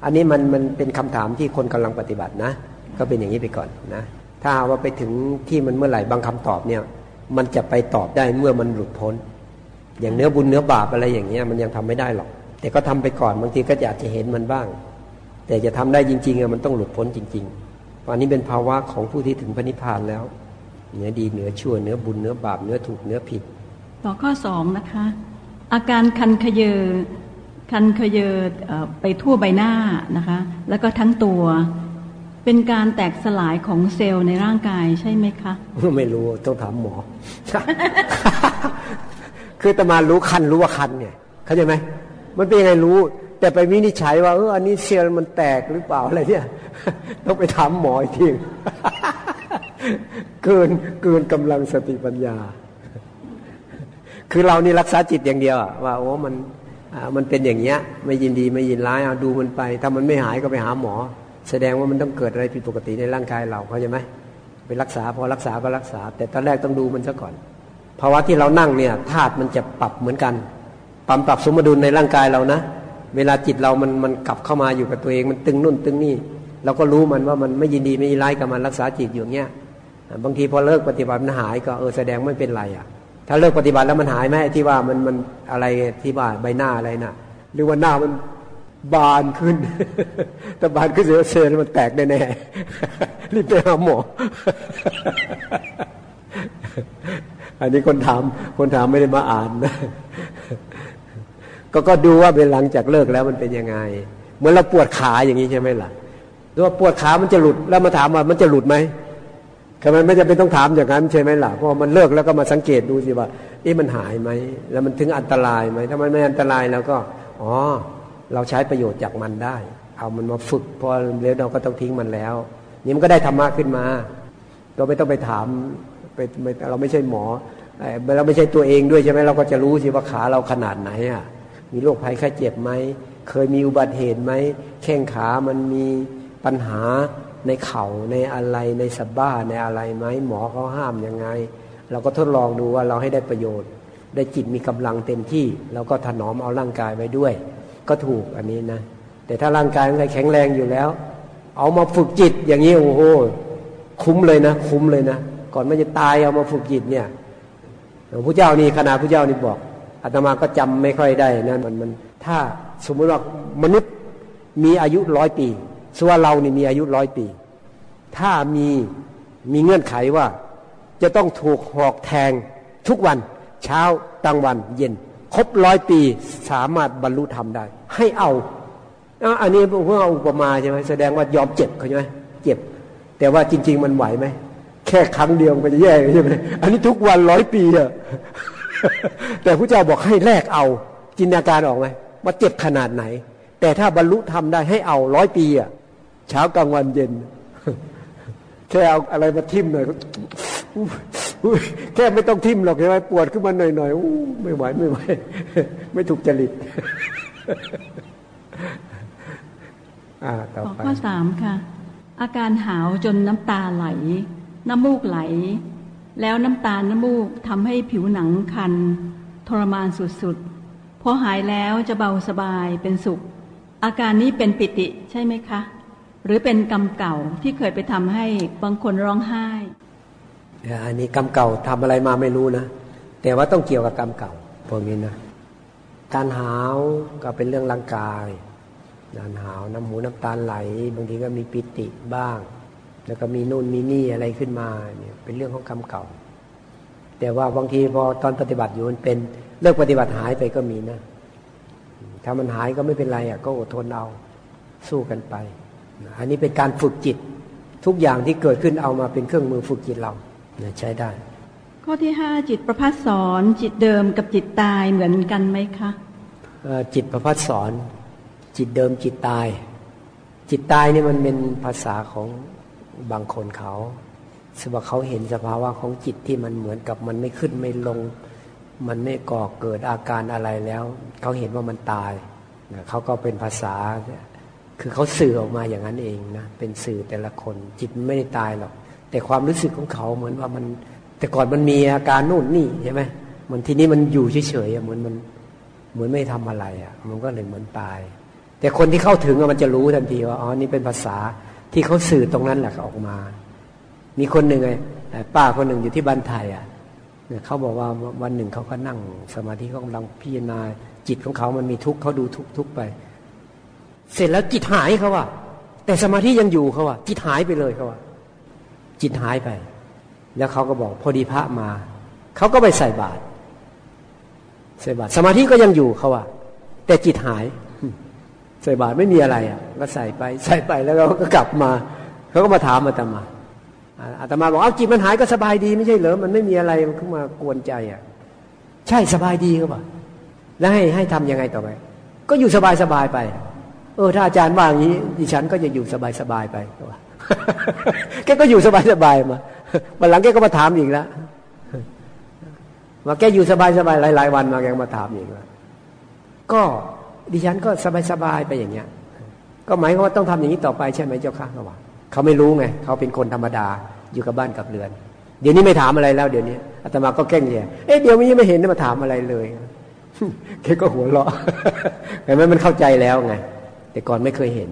อันนี้มันมันเป็นคำถามที่คนกำลังปฏิบัตินะ ก็เป็นอย่างนี้ไปก่อนนะ ถ้าว่าไปถึงที่มันเมื่อไหร่บางคำตอบเนี่ย มันจะไปตอบได้เมื่อมันหลุดพ้น อย่างเนื้อบุญเนื้อบาปอะไรอย่างเงี้ยมันยังทำไม่ได้หรอก แต่ก็ทำไปก่อนบางทีก็อยากจะเห็นมันบ้าง แต่จะทำได้จริงๆอะมันต้องหลุดพ้นจริงๆอันนี้เป็นภาวะของผู้ที่ถึงพระนิพพานแล้วเนื้อดีเนื้อชั่วเนื้อบุญเนื้อบาปเนื้อถูกเนื้อผิด ต่อข้อสองนะคะ อาการคันขยเยอคันขยเยอไปทั่วใบหน้านะคะ แล้วก็ทั้งตัวเป็นการแตกสลายของเซลล์ในร่างกายใช่ไหมคะ ไม่รู้ต้องถามหมอ คือตมารู้คันรู้ว่าคันเนี่ยเข้าใจไหมมันเป็นยังไงรู้ แต่ไปวินิจฉัยว่าเอออันนี้เซลล์มันแตกหรือเปล่าอะไรเนี่ยต้องไปถามหมออีกทีเกินเกินกำลังสติปัญญา คือเรานี่รักษาจิตอย่างเดียวว่าโอ้มันมันเป็นอย่างเงี้ย ไม่ยินดีไม่ยินร้ายเอาดูมันไป ถ้ามันไม่หายก็ไปหาหมอ แสดงว่ามันต้องเกิดอะไรผิดปกติในร่างกายเราเข้าใจไหมไปรักษาพอรักษาก็รักษา แต่ตอนแรกต้องดูมันซะก่อนภาวะที่เรานั่งเนี่ยธาตุมันจะปรับเหมือนกันปรับปรับสมดุลในร่างกายเรานะ เวลาจิตเรามันมันกลับเข้ามาอยู่กับตัวเองมันตึงนู่นตึงนี่เราก็รู้มันว่ามันไม่ยินดีไม่ร้ายกับมันรักษาจิตอยู่เงี้ยบางทีพอเลิกปฏิบัติมันหายก็เออแสดงไม่เป็นไรอะ ถ้าเลิกปฏิบัติแล้วมันหายไหมที่ว่ามันมันอะไรที่ว่าใบหน้าอะไรนะ่ะ หรือว่าหน้ามันบานขึ้น แต่บานขึ้นเสียเซลมันแตกแน่ๆรีบไปหาหมอ อันนี้คนถาม คนถามไม่ได้มาอ่านนะก็ก็ดูว่าเป็นหลังจากเลิกแล้วมันเป็นยังไง เหมือนเราปวดขาอย่างนี้ใช่ไหมล่ะหรือว่าปวดขามันจะหลุดแล้วมาถามว่ามันจะหลุดไหม ทำไมไม่จำเป็นต้องถามอย่างนั้นใช่ไหมล่ะเพราะมันเลิกแล้วก็มาสังเกตดูสิว่าเอ๊ะมันหายไหมแล้วมันถึงอันตรายไหมถ้ามันไม่อันตรายแล้วก็อ๋อเราใช้ประโยชน์จากมันได้ เอามันมาฝึกพอเร็วเราก็ต้องทิ้งมันแล้วนี่มันก็ได้ธรรมะขึ้นมาเราไม่ต้องไปถามไปเราไม่ใช่หมอเราไม่ใช่ตัวเองด้วยใช่ไหมเราก็จะรู้สิว่าขาเราขนาดไหนอะมีโรคภัยไข้เจ็บไหมเคยมีอุบัติเหตุไหมแข้งขามันมีปัญหา ในเข่าในอะไรในสบ้าในอะไรไหมหมอเขาห้ามยังไง เราก็ทดลองดูว่าเราให้ได้ประโยชน์ ได้จิตมีกำลังเต็มที่เราก็ถนอมเอาร่างกายไว้ด้วย ก็ถูกอันนี้นะ แต่ถ้าร่างกายมันแข็งแรงอยู่แล้ว เอามาฝึกจิตอย่างนี้โอ้โหคุ้มเลยนะ คุ้มเลยนะ ก่อนมันจะตายเอามาฝึกจิตเนี่ยพระเจ้านี่ขนาดพระเจ้านี่บอกอาตมาก็จำไม่ค่อยได้นะมันมันถ้าสมมติว่ามนุษย์มีอายุร้อยปี ส่วนเรานี่มีอายุร้อยปี ถ้ามีมีเงื่อนไขว่า จะต้องถูกหอกแทงทุกวัน เช้ากลางวัน เย็น ครบร้อยปีสามารถบรรลุธรรมได้ ให้เอาอันนี้พวกเอาอุปมาใช่ไหมแสดงว่ายอมเจ็บเขาใช่ไหมเจ็บ แต่ว่าจริง ๆ มันไหวไหมแค่ครั้งเดียวมันจะแย่ใช่ไหมอันนี้ทุกวันร้อยปีอะแต่พระเจ้าบอกให้แลกเอา จินตนาการออกไหมว่าเจ็บขนาดไหน แต่ถ้าบรรลุทำได้ให้เอาร้อยปีอะ เช้ากลางวันเย็น แค่เอาอะไรมาทิ่มหน่อยแค่ไม่ต้องทิ่มหรอกใช่ไหมปวดขึ้นมาหน่อยๆไม่ไหวไม่ไหวไม่ถูกจริตต่อไปข้อสามค่ะ อาการหาวจนน้ำตาไหล น้ำมูกไหล แล้วน้ำตาน้ำมูกทำให้ผิวหนังคัน ทรมานสุดๆพอหายแล้วจะเบาสบายเป็นสุข อาการนี้เป็นปิติใช่ไหมคะ หรือเป็นกรรมเก่าที่เคยไปทำให้บางคนร้องไห้อันนี้กรรมเก่าทำอะไรมาไม่รู้นะ แต่ว่าต้องเกี่ยวกับกรรมเก่าพวกนี้นะการหาวก็เป็นเรื่องร่างกายการหาวน้ำหูน้ำตาไหล บางทีก็มีปิติบ้าง แล้วก็มีนู่นมีนี่อะไรขึ้นมาเนี่ยเป็นเรื่องของกรรมเก่า แต่ว่าบางทีพอตอนปฏิบัติอยู่มันเป็นเลิกปฏิบัติหายไปก็มีนะถ้ามันหายก็ไม่เป็นไรอะก็อดทนเอาสู้กันไป อันนี้เป็นการฝึกจิต ทุกอย่างที่เกิดขึ้นเอามาเป็นเครื่องมือฝึกจิตเราใช้ได้ ข้อที่ห้าจิตประพัดสอนจิตเดิมกับจิตตายเหมือนกันไหมคะจิตประพัดสอนจิตเดิมจิตตาย จิตตายนี่มันเป็นภาษาของบางคนเขาสว่าเขาเห็นสภาวะของจิตที่มันเหมือนกับมันไม่ขึ้นไม่ลง มันไม่ก่อเกิดอาการอะไรแล้ว เขาเห็นว่ามันตายเขาก็เป็นภาษา คือเขาสื่อออกมาอย่างนั้นเองนะเป็นสื่อแต่ละคน จิตไม่ได้ตายหรอก แต่ความรู้สึกของเขาเหมือนว่ามัน แต่ก่อนมันมีอาการนู่นนี่ใช่ไหมมันทีนี้มันอยู่เฉยๆเหมือนมันเหมือนไม่ทำอะไรอะ มันก็เลยเหมือนตาย แต่คนที่เข้าถึงมันจะรู้ทันทีว่าอ๋อนี่เป็นภาษาที่เขาสื่อตรงนั้นแหละออกมา มีคนหนึ่งไงป้าคนหนึ่งอยู่ที่บ้านไทยอะเขาบอกว่าวันหนึ่งเขาก็นั่ง สมาธิเขากำลังพิจารณาจิตของเขามันมีทุกข์เขาดูทุกทุกไป เสร็จแล้วจิตหายเขาว่า แต่สมาธิยังอยู่เขาว่า จิตหายไปเลยเขาว่า จิตหายไป แล้วเขาก็บอกพอดีพระมา เขาก็ไปใส่บาตรใส่บาตรสมาธิก็ยังอยู่เขาว่า แต่จิตหาย ใส่บาตรไม่มีอะไรอะก็ใส่ไป ใส่ไปแล้วก็กลับมา เขาก็มาถามอาตมาอาตมาบอกเอาจิตมันหายก็สบายดีไม่ใช่เหรอมันไม่มีอะไรมันขึ้นมากวนใจอะ ใช่สบายดีเขาบอกแล้วให้ให้ทํำยังไงต่อไป ก็อยู่สบายสบายไป เออถ้าอาจารย์ว่าอย่างนี้ ดิฉันก็จะอยู่สบายสบายไปแกก็อยู่สบายสบายมาวันหลังแกก็มาถามอีกแล้วว่าแกอยู่สบายสบายหลาย ๆ วันมาแกมาถามอีกแล้วก็ดิฉันก็สบายๆไปอย่างเงี้ย ก็หมายความว่าต้องทำอย่างนี้ต่อไปใช่ไหมเจ้าค่ะเขาว่าเขาไม่รู้ไงเขาเป็นคนธรรมดาอยู่กับบ้านกับเรือน เดี๋ยวนี้ไม่ถามอะไรแล้ว เดี๋ยวนี้อาตมาก็แกล้งเนี่ยเอ๊ะเดี๋ยวนี้ไม่เห็นมาถามอะไรเลยแค่ก็หัวเราะเห็นไหมมันเข้าใจแล้วไง แต่ก่อนไม่เคยเห็น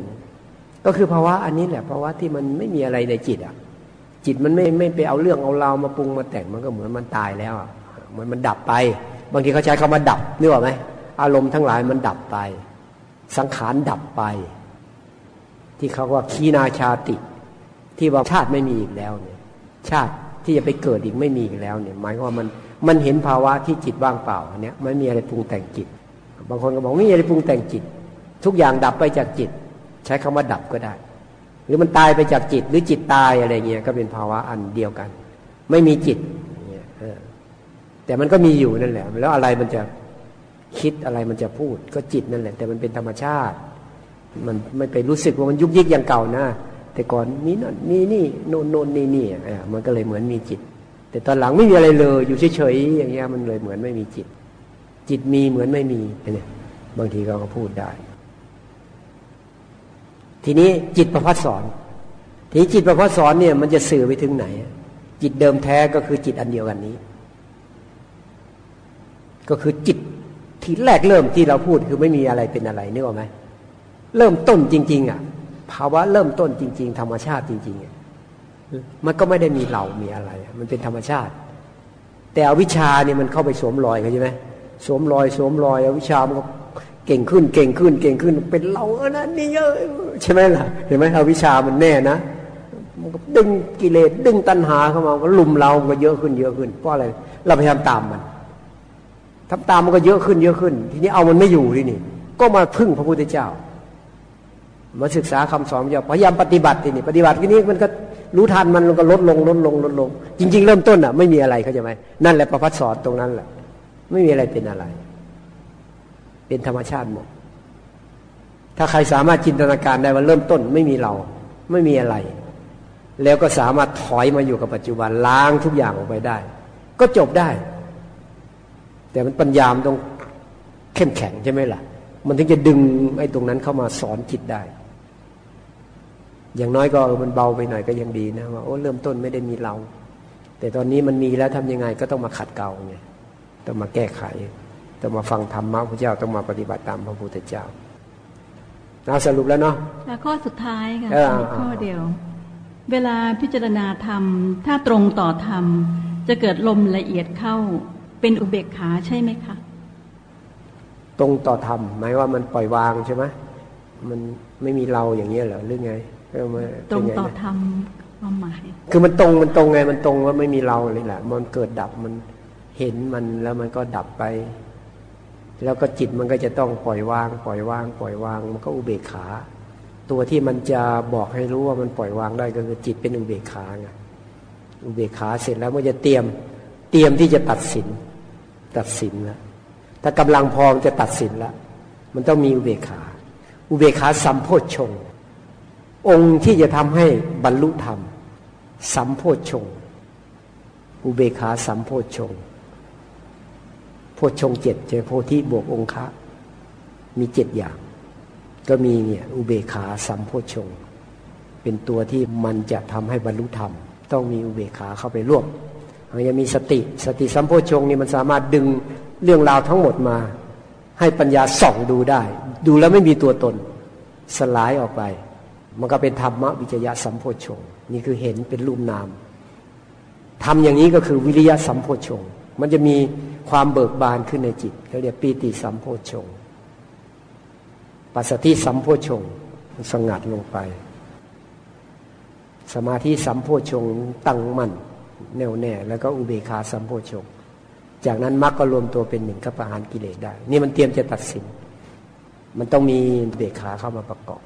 ก็คือภาวะอันนี้แหละภาวะที่มันไม่มีอะไรในจิตอะ จิตมันไม่ไม่ไปเอาเรื่องเอาราวมาปรุงมาแต่งมันก็เหมือนมันตายแล้วอะเหมือนมันดับไป บางทีเขาใช้คามาดับนึกออกไหมอารมณ์ทั้งหลายมันดับไป สังขารดับไป ที่เขาว่าคีนาชาติ ที่ว่าชาติไม่มีอีกแล้วเนี่ย ชาติที่จะไปเกิดอีกไม่มีอีกแล้วเนี่ย หมายว่ามันมันเห็นภาวะที่จิตว่างเปล่าเนี่ยไม่มีอะไรปรุงแต่งจิต บางคนก็บอกไม่มีอะไรปรุงแต่งจิต ทุกอย่างดับไปจากจิต ใช้คำว่าดับก็ได้ หรือมันตายไปจากจิต หรือจิตตายอะไรเงี้ยก็เป็นภาวะอันเดียวกัน ไม่มีจิตแต่มันก็มีอยู่นั่นแหละ แล้วอะไรมันจะคิดอะไรมันจะพูด ก็จิตนั่นแหละ แต่มันเป็นธรรมชาติ มันไม่ไปรู้สึกว่ามันยุกยิกอย่างเก่านะแต่ก่อนมีนั่นมีนี่โน่นโน่นนี่นี่อะมันก็เลยเหมือนมีจิต แต่ตอนหลังไม่มีอะไรเลย อยู่เฉยๆอย่างเงี้ยมันเลยเหมือนไม่มีจิต จิตมีเหมือนไม่มีเนี่ยบางทีเราก็พูดได้ ทีนี้จิตประพัดสอน ทีนี้จิตประพัดสอนเนี่ยมันจะสื่อไปถึงไหน จิตเดิมแท้ก็คือจิตอันเดียวกันนี้ ก็คือจิตที่แรกเริ่มที่เราพูดคือไม่มีอะไรเป็นอะไรนึกออกไหมเริ่มต้นจริง ๆ อะ ภาวะเริ่มต้นจริง ๆ ธรรมชาติจริงๆมันก็ไม่ได้มีเหล่ามีอะไร มันเป็นธรรมชาติ แต่อวิชาเนี่ยมันเข้าไปสวมรอยเขาใช่ไหมสวมรอยสวมรอยอวิชามันก็ ก่งขึ้น เก่งขึ้น เก่งขึ้น เป็นเราเออนะนี่เยอะใช่ไหมล่ะ เห็นไหมอาวิชามันแน่นะมันก็ดึงกิเลสดึงตัณหาเข้ามาก็ลุมเราก็เยอะขึ้นเยอะขึ้นเพราะอะไร เราพยายามตามมันทำตามมันก็เยอะขึ้นเยอะขึ้น ทีนี้เอามันไม่อยู่ที่นี่ ก็มาพึ่งพระพุทธเจ้า มาศึกษาคำสอนเจ้าพยายามปฏิบัติทีนี่ ปฏิบัติทีนี้มันก็รู้ทันมันก็ลดลงลดลงลดลง จริง ๆ เริ่มต้นอะไม่มีอะไรเข้าใจไหมนั่นแหละประพัดสอนตรงนั้นแหละไม่มีอะไรเป็นอะไร เป็นธรรมชาติหมด ถ้าใครสามารถจินตนาการได้ว่าเริ่มต้นไม่มีเรา ไม่มีอะไร แล้วก็สามารถถอยมาอยู่กับปัจจุบันล้างทุกอย่างออกไปได้ ก็จบได้ แต่มันปัญญามต้องเข้มแข็งใช่ไหมล่ะ มันถึงจะดึงไอ้ตรงนั้นเข้ามาสอนจิตได้ อย่างน้อยก็มันเบาไปหน่อยก็ยังดีนะว่าโอ้เริ่มต้นไม่ได้มีเรา แต่ตอนนี้มันมีแล้วทำยังไงก็ต้องมาขัดเกลาไงต้องมาแก้ไข ต้องมาฟังธรรมะพระเจ้าต้องมาปฏิบัติตามพระพุทธเจ้าเราสรุปแล้วเนาะข้อสุดท้ายค่ะข้อเดียว เวลาพิจารณาธรรม ถ้าตรงต่อธรรม จะเกิดลมละเอียดเข้า เป็นอุเบกขาใช่ไหมคะตรงต่อธรรมหมายว่ามันปล่อยวางใช่ไหมมันไม่มีเราอย่างนี้เหรอหรือไงตรงต่อธรรมความหมาย คือมันตรงมันตรงไงมันตรงว่าไม่มีเราเลยแหละ มันเกิดดับมันเห็นมันแล้วมันก็ดับไป แล้วก็จิตมันก็จะต้องปล่อยวาง ปล่อยวาง ปล่อยวาง มันก็อุเบกขา ตัวที่มันจะบอกให้รู้ว่ามันปล่อยวางได้ก็คือจิตเป็นอุเบกขาไงอุเบกขาเสร็จแล้วมันจะเตรียม เตรียมที่จะตัดสิน ตัดสินแล้วถ้ากำลังพอมจะตัดสินแล้วมันต้องมีอุเบกขา อุเบกขาสัมโพชฌงองค์ที่จะทำให้บรรลุธรรม สัมโพชฌงอุเบกขาสัมโพชฌงโพชฌงเจ็ดเจอโพธิบวกองค์ะมีเจ็ดอย่าง ก็มีเนี่ยอุเบขาสัมโพชฌงเป็นตัวที่มันจะทำให้บรรลุธรรม ต้องมีอุเบขาเข้าไปร่วมยังมีสติสติสัมโพชฌงนี่มันสามารถดึงเรื่องราวทั้งหมดมา ให้ปัญญาส่องดูได้ ดูแล้วไม่มีตัวตน สลายออกไป มันก็เป็นธรรมวิจยะสัมโพชง นี่คือเห็นเป็นรูปนามทำอย่างนี้ก็คือวิริยะสัมโพชง มันจะมีความเบิกบานขึ้นในจิตเขาเรียกปีติสัมโพชงปัสสติสัมโพชงสงัดลงไป สมาธิสัมโพชงตั้งมั่นแน่วแน่ แล้วก็อุเบคาสัมโพชงจากนั้นมรรคก็รวมตัวเป็นหนึ่งกับประหารกิเลสได้ นี่มันเตรียมจะตัดสิน มันต้องมีเบขาเข้ามาประกอบ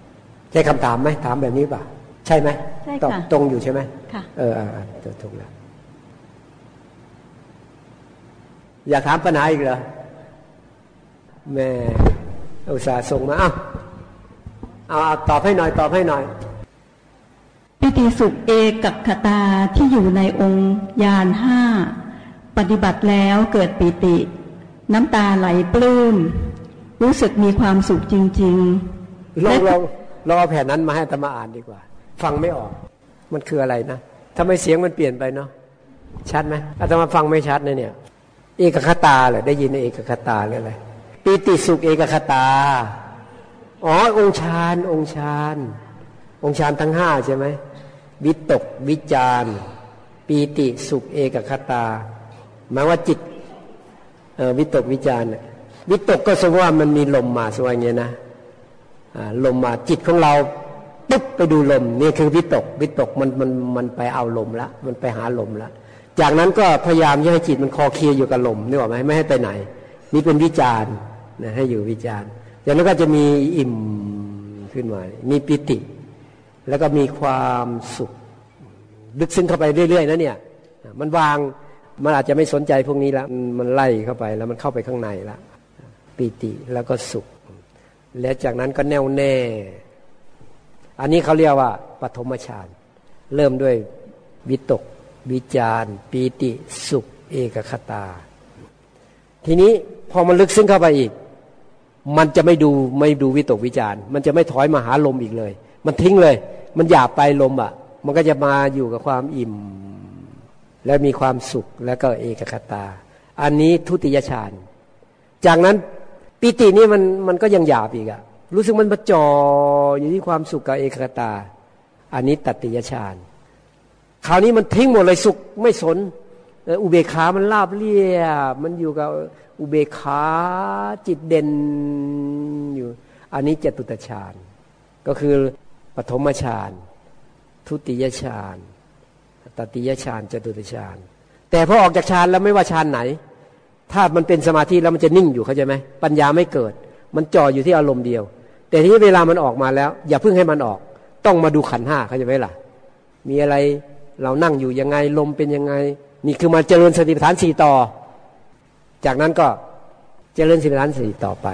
ใช่คำถามไหมถามแบบนี้ป่ะ ใช่ไหมใช่ค่ะตรงอยู่ใช่ไหมค่ะเออถูกแล้ว อยากถามปัญหาอีกเหรอแม่อุตส่าห์ส่งมาอ้าวเอาตอบให้หน่อยตอบให้หน่อยปิติสุขเอกัคตาที่อยู่ในองค์ยานห้าปฏิบัติแล้วเกิดปิติ น้ำตาไหลปลื้มรู้สึกมีความสุขจริงๆลองลองลองเอาแผ่นนั้นมาให้ตมาอ่านดีกว่า ฟังไม่ออก มันคืออะไรนะทำไมเสียงมันเปลี่ยนไปเนาะชัดไหมอาตมาฟังไม่ชัดนะเนี่ย เอกคตาเหรอได้ยินเอกคตาหรืออะไรปีติสุขเอกคตา อ๋อ องค์ฌานองค์ฌานองค์ฌานทั้งห้าใช่ไหมวิตกวิจารปีติสุขเอกคตาหมายว่าจิตวิตกวิจารวิตกก็สมมติว่ามันมีลมมาสวยเงี้ยนะลมมาจิตของเราปุ๊บไปดูลมนี่คือวิตกวิตกมันมันมันไปเอาลมละมันไปหาลมละ จากนั้นก็พยายามให้จิตมันคอเคลียอยู่กับลมนึกออกไหมไม่ให้ไปไหน นี่เป็นวิจารณ์นะให้อยู่วิจารณ์จากนั้นก็จะมีอิ่มขึ้นมา มีปิติ แล้วก็มีความสุข ลึกซึ้งเข้าไปเรื่อยๆนะเนี่ยมันวางมันอาจจะไม่สนใจพวกนี้แล้วมันไล่เข้าไปแล้วมันเข้าไปข้างในละปิติแล้วก็สุข แล้วจากนั้นก็แน่วแน่ อันนี้เขาเรียกว่าปฐมฌานเริ่มด้วยวิตก วิจารปีติสุขเอกคตา ทีนี้พอมันลึกซึ้งเข้าไปอีก มันจะไม่ดูไม่ดูวิตกวิจารมันจะไม่ถอยมาหาลมอีกเลย มันทิ้งเลย มันหยาบไปลมอะ มันก็จะมาอยู่กับความอิ่ม และมีความสุขแล้วก็เอกคตา อันนี้ทุติยฌานจากนั้นปิตินี่มันมันก็ยังหยาบอีกอะรู้สึกมันประจออยู่ที่ความสุขกับเอกตา อันนี้ตัติยฌาน คราวนี้มันทิ้งหมดเลยสุขไม่สนอุเบกขามันลาบเลียบมันอยู่กับอุเบกขาจิตเด่นอยู่ อันนี้จตุตฌานก็คือปฐมฌานทุติยฌานตติยฌานจตุตฌานแต่พอออกจากฌานแล้วไม่ว่าฌานไหน ถ้ามันเป็นสมาธิแล้วมันจะนิ่งอยู่เข้าใจไหมปัญญาไม่เกิด มันจ่ออยู่ที่อารมณ์เดียว แต่ทีนี้เวลามันออกมาแล้ว อย่าเพิ่งให้มันออก ต้องมาดูขันห้าเข้าใจไหมล่ะ มีอะไร เรานั่งอยู่ยังไงลมเป็นยังไง นี่คือมาเจริญสติปัฏฐานสี่ต่อ จากนั้นก็เจริญสติปัฏฐานสี่ต่อไป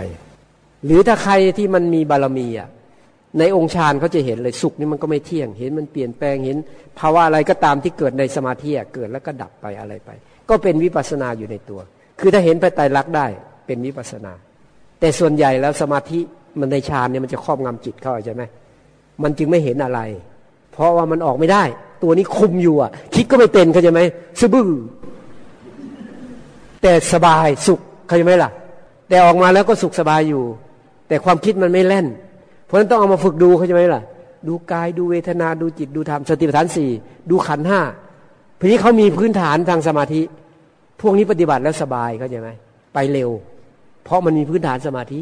หรือถ้าใครที่มันมีบารมีอะในองค์ฌานเขาจะเห็นเลยสุขนี่มันก็ไม่เที่ยง เห็นมันเปลี่ยนแปลงเห็นภาวะอะไรก็ตามที่เกิดในสมาธิเกิดแล้วก็ดับไปอะไรไป ก็เป็นวิปัสนาอยู่ในตัว คือถ้าเห็นพระไตรลักษณ์ได้เป็นวิปัสนา แต่ส่วนใหญ่แล้วสมาธิมันในฌานเนี่ยมันจะครอบงำจิตเข้าใช่ไหมมันจึงไม่เห็นอะไร เพราะว่ามันออกไม่ได้ ตัวนี้คุมอยู่อะ คิดก็ไม่เป็นเข้าใจไหมสบื้อแต่สบายสุขเข้าใจไหมล่ะ แต่ออกมาแล้วก็สุขสบายอยู่ แต่ความคิดมันไม่แล่น เพราะฉะนั้นต้องเอามาฝึกดูเขาใช่ไหมล่ะ ดูกายดูเวทนาดูจิตดูธรรมสติปัฏฐานสี่ดูขันห้าพนี้เขามีพื้นฐานทางสมาธิ พวกนี้ปฏิบัติแล้วสบายเขาใช่ไหมไปเร็ว เพราะมันมีพื้นฐานสมาธิ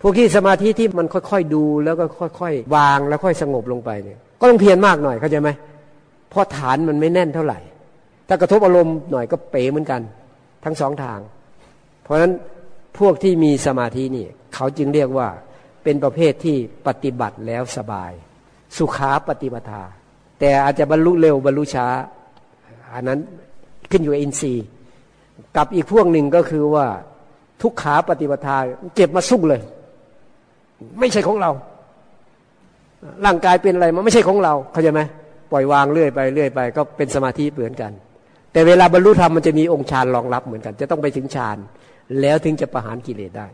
พวกที่สมาธิที่มันค่อยๆดูแล้วก็ค่อยๆวางแล้วค่อยสงบลงไปเนี่ยก็ต้องเพียรมากหน่อยเข้าใจไหม เพราะฐานมันไม่แน่นเท่าไหร่ ถ้ากระทบอารมณ์หน่อยก็เป๋เหมือนกัน ทั้งสองทาง เพราะฉะนั้นพวกที่มีสมาธินี่เขาจึงเรียกว่าเป็นประเภทที่ปฏิบัติแล้วสบาย สุขาปฏิปทา แต่อาจจะบรรลุเร็วบรรลุช้า อันนั้นขึ้นอยู่อินทรีย์ กับอีกพวกหนึ่งก็คือว่าทุกขาปฏิปทาเก็บมาสู้เลย ไม่ใช่ของเรา ร่างกายเป็นอะไรมันไม่ใช่ของเรา เข้าใจไหม ปล่อยวางเรื่อยไปเรื่อยไป ก็เป็นสมาธิเหมือนกัน แต่เวลาบรรลุธรรมมันจะมีองค์ฌานรองรับเหมือนกัน จะต้องไปถึงฌานแล้วถึงจะประหารกิเลสได้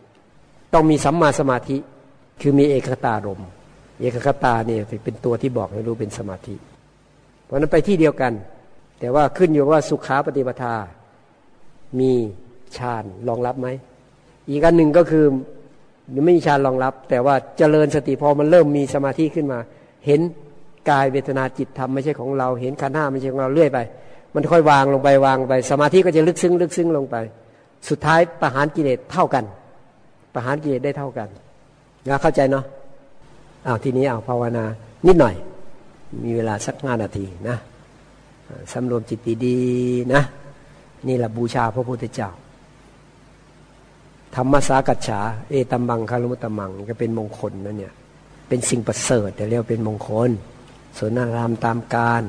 ต้องมีสัมมาสมาธิคือมีเอกตารมเอกคตาเนี่ยเป็นตัวที่บอกให้รู้เป็นสมาธิ เพราะนั้นไปที่เดียวกัน แต่ว่าขึ้นอยู่ว่าสุขาปฏิปทา มีฌานรองรับไหมอีกอันหนึ่งก็คือไม่มีฌานรองรับ แต่ว่าเจริญสติพอมันเริ่มมีสมาธิขึ้นมา เห็น กายเวทนาจิตธรรมไม่ใช่ของเรา เห็นขันห้าไม่ใช่ของเราเรื่อยไป มันค่อยวางลงไปวางไป สมาธิก็จะลึกซึ้งลึกซึ้งลงไป สุดท้ายประหารกิเลสเท่ากัน ประหารกิเลสได้เท่ากันนะเข้าใจเนาะเอาวทีนี้เอาภาวนา นิดหน่อย มีเวลาสักห้านาทีนะสำรวมจิตดีๆนะ นี่แหละบูชาพระพุทธเจ้าธรรมสากัจฉาเอตัมบังคารุมตมังก็เป็นมงคลนะเนี่ย เป็นสิ่งประเสริฐแต่เรียกเป็นมงคล สนธรรมตามการ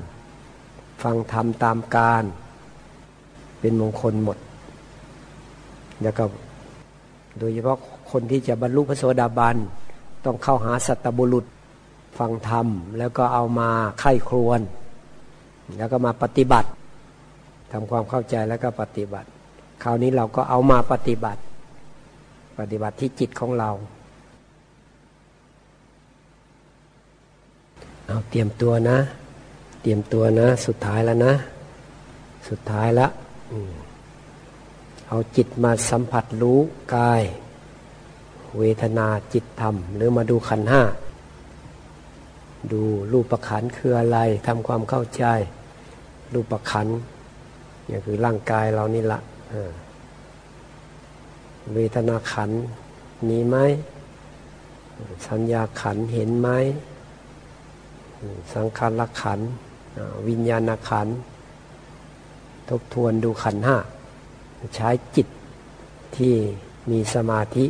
ฟังธรรมตามการ เป็นมงคลหมด แล้วก็โดยเฉพาะคนที่จะบรรลุพระโสดาบัน ต้องเข้าหาสัตบุรุษฟังธรรม แล้วก็เอามาไข้ครวน แล้วก็มาปฏิบัติทำความเข้าใจแล้วก็ปฏิบัติ คราวนี้เราก็เอามาปฏิบัติ ปฏิบัติที่จิตของเรา เอาเตรียมตัวนะ เตรียมตัวนะ สุดท้ายแล้วนะ สุดท้ายละเอาจิตมาสัมผัสรู้กาย เวทนาจิตธรรม หรือมาดูขันห้า ดูรูปประขันคืออะไรทำความเข้าใจ รูปประขันนี่คือร่างกายเรานี่ละเวทนาขันมีไหมสัญญาขันเห็นไหม สังขารขันวิญญาณขันทบทวนดูขันห้าใช้จิตที่มีสมาธิ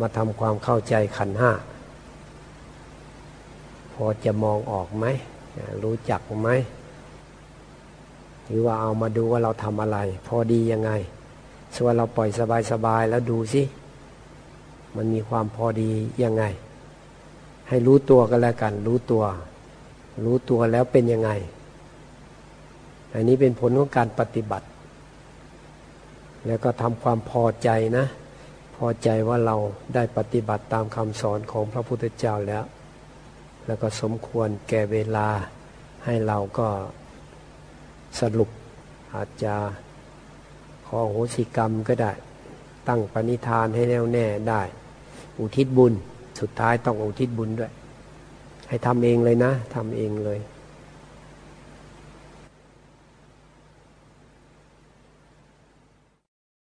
มาทำความเข้าใจขันห้าพอจะมองออกไหม รู้จักไหมหรือว่าเอามาดูว่าเราทำอะไร พอดียังไงส่วนเราปล่อยสบายๆแล้วดูสิมันมีความพอดียังไง ให้รู้ตัวกันแล้วกัน รู้ตัว รู้ตัวแล้วเป็นยังไง อันนี้เป็นผลของการปฏิบัติ แล้วก็ทำความพอใจนะ พอใจว่าเราได้ปฏิบัติตามคำสอนของพระพุทธเจ้าแล้ว แล้วก็สมควรแก่เวลาให้เราก็สรุปอาจจะขอโหสิกรรมก็ได้ ตั้งปณิธานให้แน่วแน่ได้ อุทิศบุญ สุดท้ายต้องอุทิศบุญด้วย ให้ทำเองเลยนะทำเองเลย